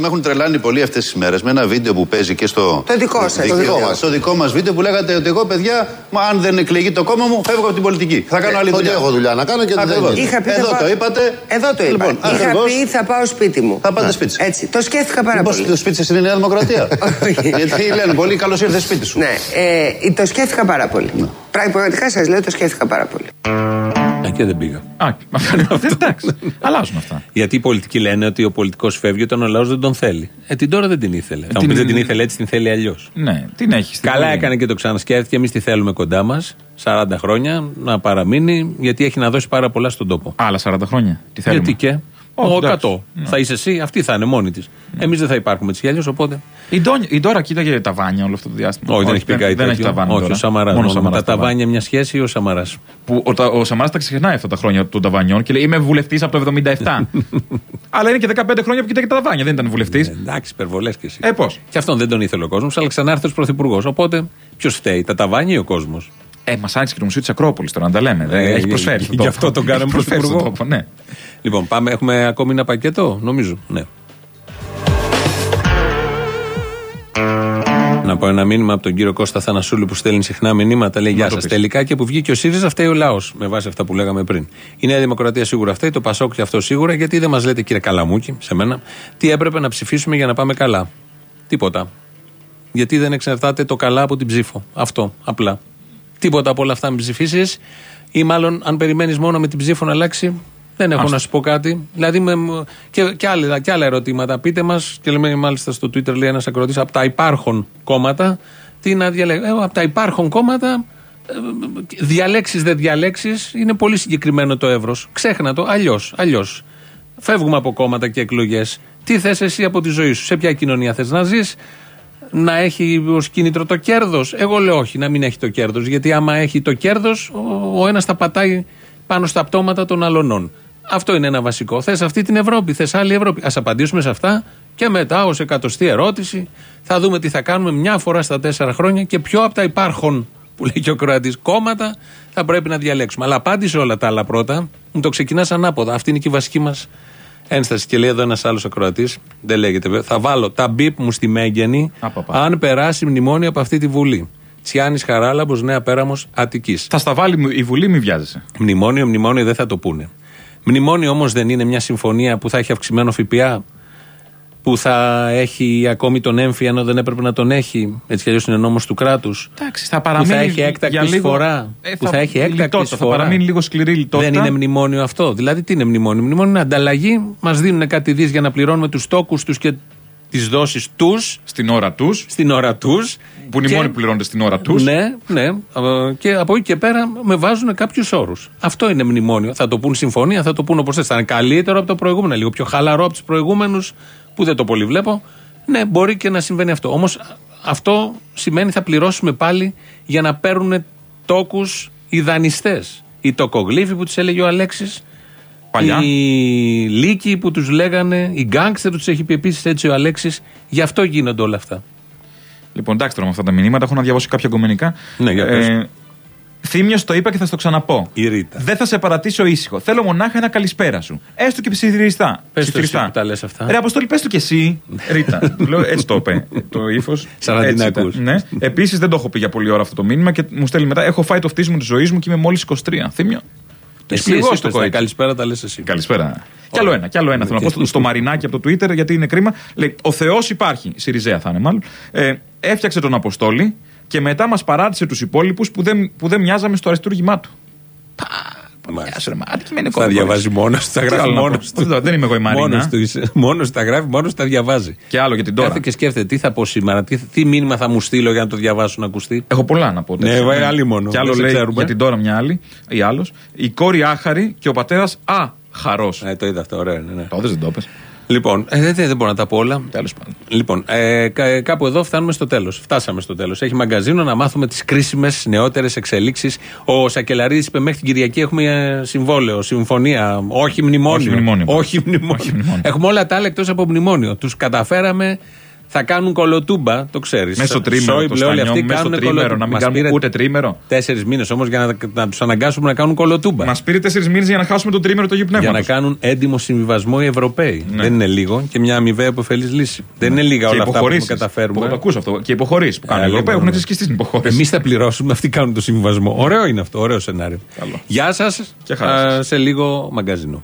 S13: Με έχουν τρελάνει πολύ αυτές τις μέρες με ένα βίντεο που παίζει και στο.
S12: Το δικό σας.
S13: δικαίωμα-
S12: Το δικό μας.
S13: Στο δικό μας βίντεο που λέγατε ότι εγώ, παιδιά, μα αν δεν εκλεγεί το κόμμα μου, φεύγω από την πολιτική. Θα κάνω άλλη
S8: ότι
S13: δουλειά.
S8: έχω δουλειά να κάνω και δεν
S13: Ακριβώς.
S8: γίνεται.
S12: Είχα πει,
S13: Εδώ
S12: θα
S13: το
S12: πάω-
S13: είπατε.
S12: Εδώ το είπα.
S13: Λοιπόν,
S12: Είχα
S13: ακριβώς.
S12: πει θα πάω σπίτι μου.
S13: Θα πάτε σπίτι σας.
S12: Έτσι. Το σκέφτηκα πάρα
S13: Μήπως
S12: πολύ.
S13: το σπίτι σας είναι η Νέα Δημοκρατία. *laughs* Γιατί λένε πολύ, καλώς ήρθες σπίτι σου.
S12: Ναι, ε, το σκέφτηκα πάρα πολύ. Πραγματικά σας λέω, το σκέφτηκα πάρα πολύ.
S2: Ε, και δεν πήγα.
S3: Α, εντάξει. Αλλάζουν αυτά.
S2: Γιατί οι πολιτικοί λένε ότι ο πολιτικός φεύγει όταν ο λαός δεν τον θέλει. Ε, την τώρα δεν την ήθελε. Θα μου
S3: την-
S2: πεις δεν την ήθελε έτσι, την θέλει αλλιώς.
S3: Ναι, την έχει. στην
S2: Καλά
S3: Βουλή.
S2: έκανε και το ξανασκέφτηκε. Εμείς τη θέλουμε κοντά μας 40 χρόνια να παραμείνει, γιατί έχει να δώσει πάρα πολλά στον τόπο.
S3: Άλλα 40 χρόνια. Τι θέλουμε.
S2: Γιατί και;
S3: Όχι,
S2: ο
S3: εντάξει.
S2: 100. Θα είσαι εσύ, αυτή θα είναι μόνη της. Εμείς δεν θα υπάρχουμε έτσι κι αλλιώ, οπότε.
S3: Η, Ντόνια- η Ντόρα κοίταγε τα βάνια όλο αυτό το διάστημα.
S2: Όχι, δεν έχει πει κάτι
S3: Δεν έχει
S2: τέτοιο.
S3: τα βάνια.
S2: Όχι,
S3: τώρα.
S2: ο Σαμαράς.
S3: Μόνο ο
S2: Μόνο
S3: Σαμαράς
S2: τα ταβάνια μια σχέση ή ο Σαμαράς;
S3: Που ο, τα- ο Σαμαράς τα ξεχνάει αυτά τα χρόνια των ταβανιών και λέει Είμαι βουλευτής από το 77. *laughs* Αλλά είναι και 15 χρόνια που κοίταγε τα ταβάνια, δεν ήταν βουλευτής.
S2: Εντάξει, υπερβολές κι εσύ.
S3: Ε, πώς;
S2: Και αυτόν δεν τον ήθελε ο κόσμος, αλλά ξανά έρθει ω πρωθυπουργός. Οπότε ποιος φταίει, τα ταβάνια ή ο κόσμος;
S3: Ε, μας άνοιξε και το Μουσείο της Ακρόπολης τώρα, να τα λέμε.
S2: Ε,
S3: έχει
S2: ε,
S3: προσφέρει.
S2: γι'
S3: στον τόπο.
S2: αυτό τον κάναμε
S3: Έχει προσφέρει στον
S2: πρωθυπουργό.
S3: τόπο, ναι.
S2: Λοιπόν, πάμε, έχουμε ακόμη ένα πακέτο, νομίζω. Ναι. Να πω ένα μήνυμα από τον κύριο Κώστα Θανασούλη που στέλνει συχνά μηνύματα. Λέει: Γεια
S3: το
S2: σας.
S3: πεις.
S2: Τελικά και που βγήκε ο ΣΥΡΙΖΑ, φταίει ο λαός. Με βάση αυτά που λέγαμε πριν. Η Νέα Δημοκρατία σίγουρα φταίει, το Πασόκ και αυτό σίγουρα, γιατί δεν μας λέτε, κύριε Καλαμούκη, σε μένα, τι έπρεπε να ψηφίσουμε για να πάμε καλά. Τίποτα. Γιατί δεν εξαρτάται το καλά από την ψήφο. Αυτό, απλά. Τίποτα από όλα αυτά μην ψηφίσεις, ή μάλλον αν περιμένεις μόνο με την ψήφο να αλλάξει, δεν έχω να σου πω κάτι. Δηλαδή, με, και, και, άλλα, και άλλα ερωτήματα. Πείτε μας, και λέμε μάλιστα στο Twitter, λέει ένας ακροτή, από τα υπάρχον κόμματα, τι να διαλέγω; Ε, από τα υπάρχον κόμματα, διαλέξεις δεν διαλέξεις, είναι πολύ συγκεκριμένο το εύρος. Ξέχνα το, αλλιώς. Αλλιώς. Φεύγουμε από κόμματα και εκλογές. Τι θες εσύ από τη ζωή σου, σε ποια κοινωνία θες να ζεις, να έχει ως κίνητρο το κέρδος. Εγώ λέω όχι, να μην έχει το κέρδος. Γιατί άμα έχει το κέρδος, ο, ο ένας θα πατάει πάνω στα πτώματα των αλωνών. Αυτό είναι ένα βασικό. Θες αυτή την Ευρώπη, θες άλλη Ευρώπη. Α απαντήσουμε σε αυτά και μετά, ως εκατοστή ερώτηση, θα δούμε τι θα κάνουμε μια φορά στα τέσσερα χρόνια και ποιο από τα υπάρχον, που λέει και ο Κροατής, κόμματα θα πρέπει να διαλέξουμε. Αλλά απάντησε όλα τα άλλα πρώτα, μου το ξεκινάς ανάποδα. Αυτή είναι και η βασική μας ένσταση. Και λέει εδώ ένας άλλος ακροατής, δεν λέγεται βέβαια, θα βάλω τα μπίπ μου στη Μέγενη αν περάσει μνημόνιο από αυτή τη Βουλή. Τσιάννη Χαράλαμπος, Νέα Πέραμος Αττικής.
S3: Θα στα βάλει η Βουλή, μη βιάζεσαι.
S2: Μνημόνιο, μνημόνιο δεν θα το πούνε. Μνημόνιο όμως δεν είναι μια συμφωνία που θα έχει αυξημένο ΦΠΑ, που θα έχει ακόμη τον έμφυα ενώ δεν έπρεπε να τον έχει. Έτσι κι αλλιώς είναι νόμος του κράτους.
S3: Εντάξει, θα
S2: Που
S3: παραμείνει.
S2: θα έχει έκτακτης
S3: για λίγο-
S2: φορά.
S3: Ε,
S2: που θα έχει έκτακτη
S3: λιτότητα,
S2: φορά.
S3: Θα παραμείνει λίγο σκληρή λιτότητα.
S2: Δεν είναι μνημόνιο αυτό. Δηλαδή, τι είναι μνημόνιο; Μνημόνιο είναι ανταλλαγή. Μας δίνουν κάτι δις για να πληρώνουμε τους τόκους τους και τις δόσεις τους.
S3: Στην ώρα τους.
S2: Στην ώρα τους.
S3: Που είναι οι μόνοι που πληρώνονται στην ώρα τους.
S2: Ναι, ναι. Ε, Και από εκεί και πέρα με βάζουν κάποιους όρους. Αυτό είναι μνημόνιο. Θα το πούν συμφωνία, θα το πούν όπως θες. Θα είναι καλύτερο από το προηγούμενο. Λίγο πιο χαλαρό από τους προηγούμενους που δεν το πολύ βλέπω. Ναι, μπορεί και να συμβαίνει αυτό. Όμως αυτό σημαίνει θα πληρώσουμε πάλι για να παίρνουν τόκους οι δανειστές. Οι τοκογλύφοι που του έλεγε ο Αλέξης.
S3: Παλιά.
S2: Οι λύκοι που τους λέγανε, οι γκάγκστερ που τους έχει πει επίσης έτσι ο Αλέξης. Γι' αυτό γίνονται όλα αυτά.
S3: Λοιπόν, εντάξει τώρα με αυτά τα μηνύματα, έχω να διαβάσω κάποια κομμενικά.
S2: Ναι, για πες.
S3: Θύμιο το είπα και θα στο ξαναπώ.
S2: Η Ρίτα.
S3: Δεν θα σε παρατήσω ήσυχο. Θέλω μονάχα ένα καλησπέρα σου. Έστω και ψιθυριστά.
S2: Πες το εσύ που τα λες αυτά.
S3: Ρε Αποστόλη, πες το κι εσύ. Ρίτα. Του *laughs* λέω, έτσι το είπε. Το ύφος.
S2: Σαν να την ακούς.
S3: Ναι. Επίσης δεν το έχω πει για πολλή ώρα αυτό το μήνυμα και μου στέλνει μετά. Έχω φάει το φτύσιμο της ζωής μου και είμαι μόλις 23. Θύμιο. Το
S2: Εσύ,
S3: έχει πληγώσει
S2: εσύ
S3: το
S2: πες τα
S3: κορίτσι.
S2: καλησπέρα τα λες εσύ.
S3: Καλησπέρα. Κι άλλο ένα, κι άλλο ένα. Θέλω να πω στο, στο Μαρινάκι από το Twitter, γιατί είναι κρίμα. Λέει: Ο Θεός υπάρχει. Σιριζέα θα είναι μάλλον. Ε, έφτιαξε τον Αποστόλη και μετά μας παράτησε τους υπόλοιπους που δεν, που δεν μοιάζαμε στο αριστούργημά του. Μάλιστα. ρε, μα, αντικειμενικό
S2: Θα
S3: δεν
S2: διαβάζει
S3: μπορείς.
S2: μόνος του, θα
S3: Τι
S2: γράφει
S3: άλλο να
S2: μόνος
S3: πω.
S2: του.
S3: Δεν- Δεν είμαι εγώ η Μαρίνα.
S2: Μόνος του είσαι. Μόνος τα γράφει, μόνος τα διαβάζει.
S3: Και άλλο για την τώρα.
S2: Κάθε και σκέφτεται τι θα πω σήμερα, τι, τι μήνυμα θα μου στείλω για να το διαβάσω να ακουστεί.
S3: Έχω πολλά να πω.
S2: Ναι,
S3: τέτοια,
S2: βέβαια, άλλη μόνο.
S3: Και άλλο
S2: Δεν σε
S3: λέει
S2: ξέρουμε.
S3: για την τώρα μια άλλη ή άλλος. Η κόρη άχαρη και ο πατέρας α, χαρός.
S2: Ε, το είδα αυτό, ωραίο. Ναι, ναι.
S3: Το δεν το πες.
S2: Λοιπόν, ε, δεν, δεν μπορώ να τα πω όλα.
S3: Τέλος πάντων.
S2: Λοιπόν, ε, κα- κάπου εδώ φτάνουμε στο τέλος. Φτάσαμε στο τέλος. Έχει μαγκαζίνο να μάθουμε τις κρίσιμες νεότερες εξελίξεις. Ο Σακελαρίδης είπε μέχρι την Κυριακή έχουμε ε, συμβόλαιο, συμφωνία. Όχι μνημόνιο.
S3: Όχι μνημόνιο.
S2: Όχι μνημόνιο. Έχουμε όλα τα άλλα εκτός από μνημόνιο. Τους καταφέραμε. Θα κάνουν κολοτούμπα, το ξέρεις.
S3: Μέσα στο τρίμερο. Το
S2: όλοι αυτοί
S3: στανιό, μέσα στο
S2: κάνουν
S3: τρίμερο.
S2: κολοτούμπα.
S3: Να μην
S2: Μας
S3: κάνουμε
S2: πήρε
S3: ούτε τρίμερο.
S2: Τέσσερις μήνες όμως για να, να τους αναγκάσουμε να κάνουν κολοτούμπα.
S3: Μας πήρε τέσσερις μήνες για να χάσουμε το τρίμερο του Αγίου
S2: Για να
S3: Πνεύματος.
S2: κάνουν έντιμο συμβιβασμό οι Ευρωπαίοι.
S3: Ναι.
S2: Δεν είναι λίγο και μια αμοιβαία υποφελής λύση. Δεν είναι λίγα
S3: Και
S2: όλα αυτά που
S3: υποχωρήσεις.
S2: καταφέρουμε.
S3: Που το ακούς αυτό. Και υποχωρήσεις που κάνουν
S2: Ε,
S3: οι Ευρωπαίοι
S2: λοιπόν,
S3: έχουν εξασκήσει την υποχώρηση.
S2: Εμείς θα πληρώσουμε, αυτοί κάνουν το συμβιβασμό. Ωραίο είναι αυτό, ωραίο σενάριο.
S3: Καλό.
S2: Γεια σας.
S3: Και χαράς σας.
S2: Σε λίγο μαγκαζινό.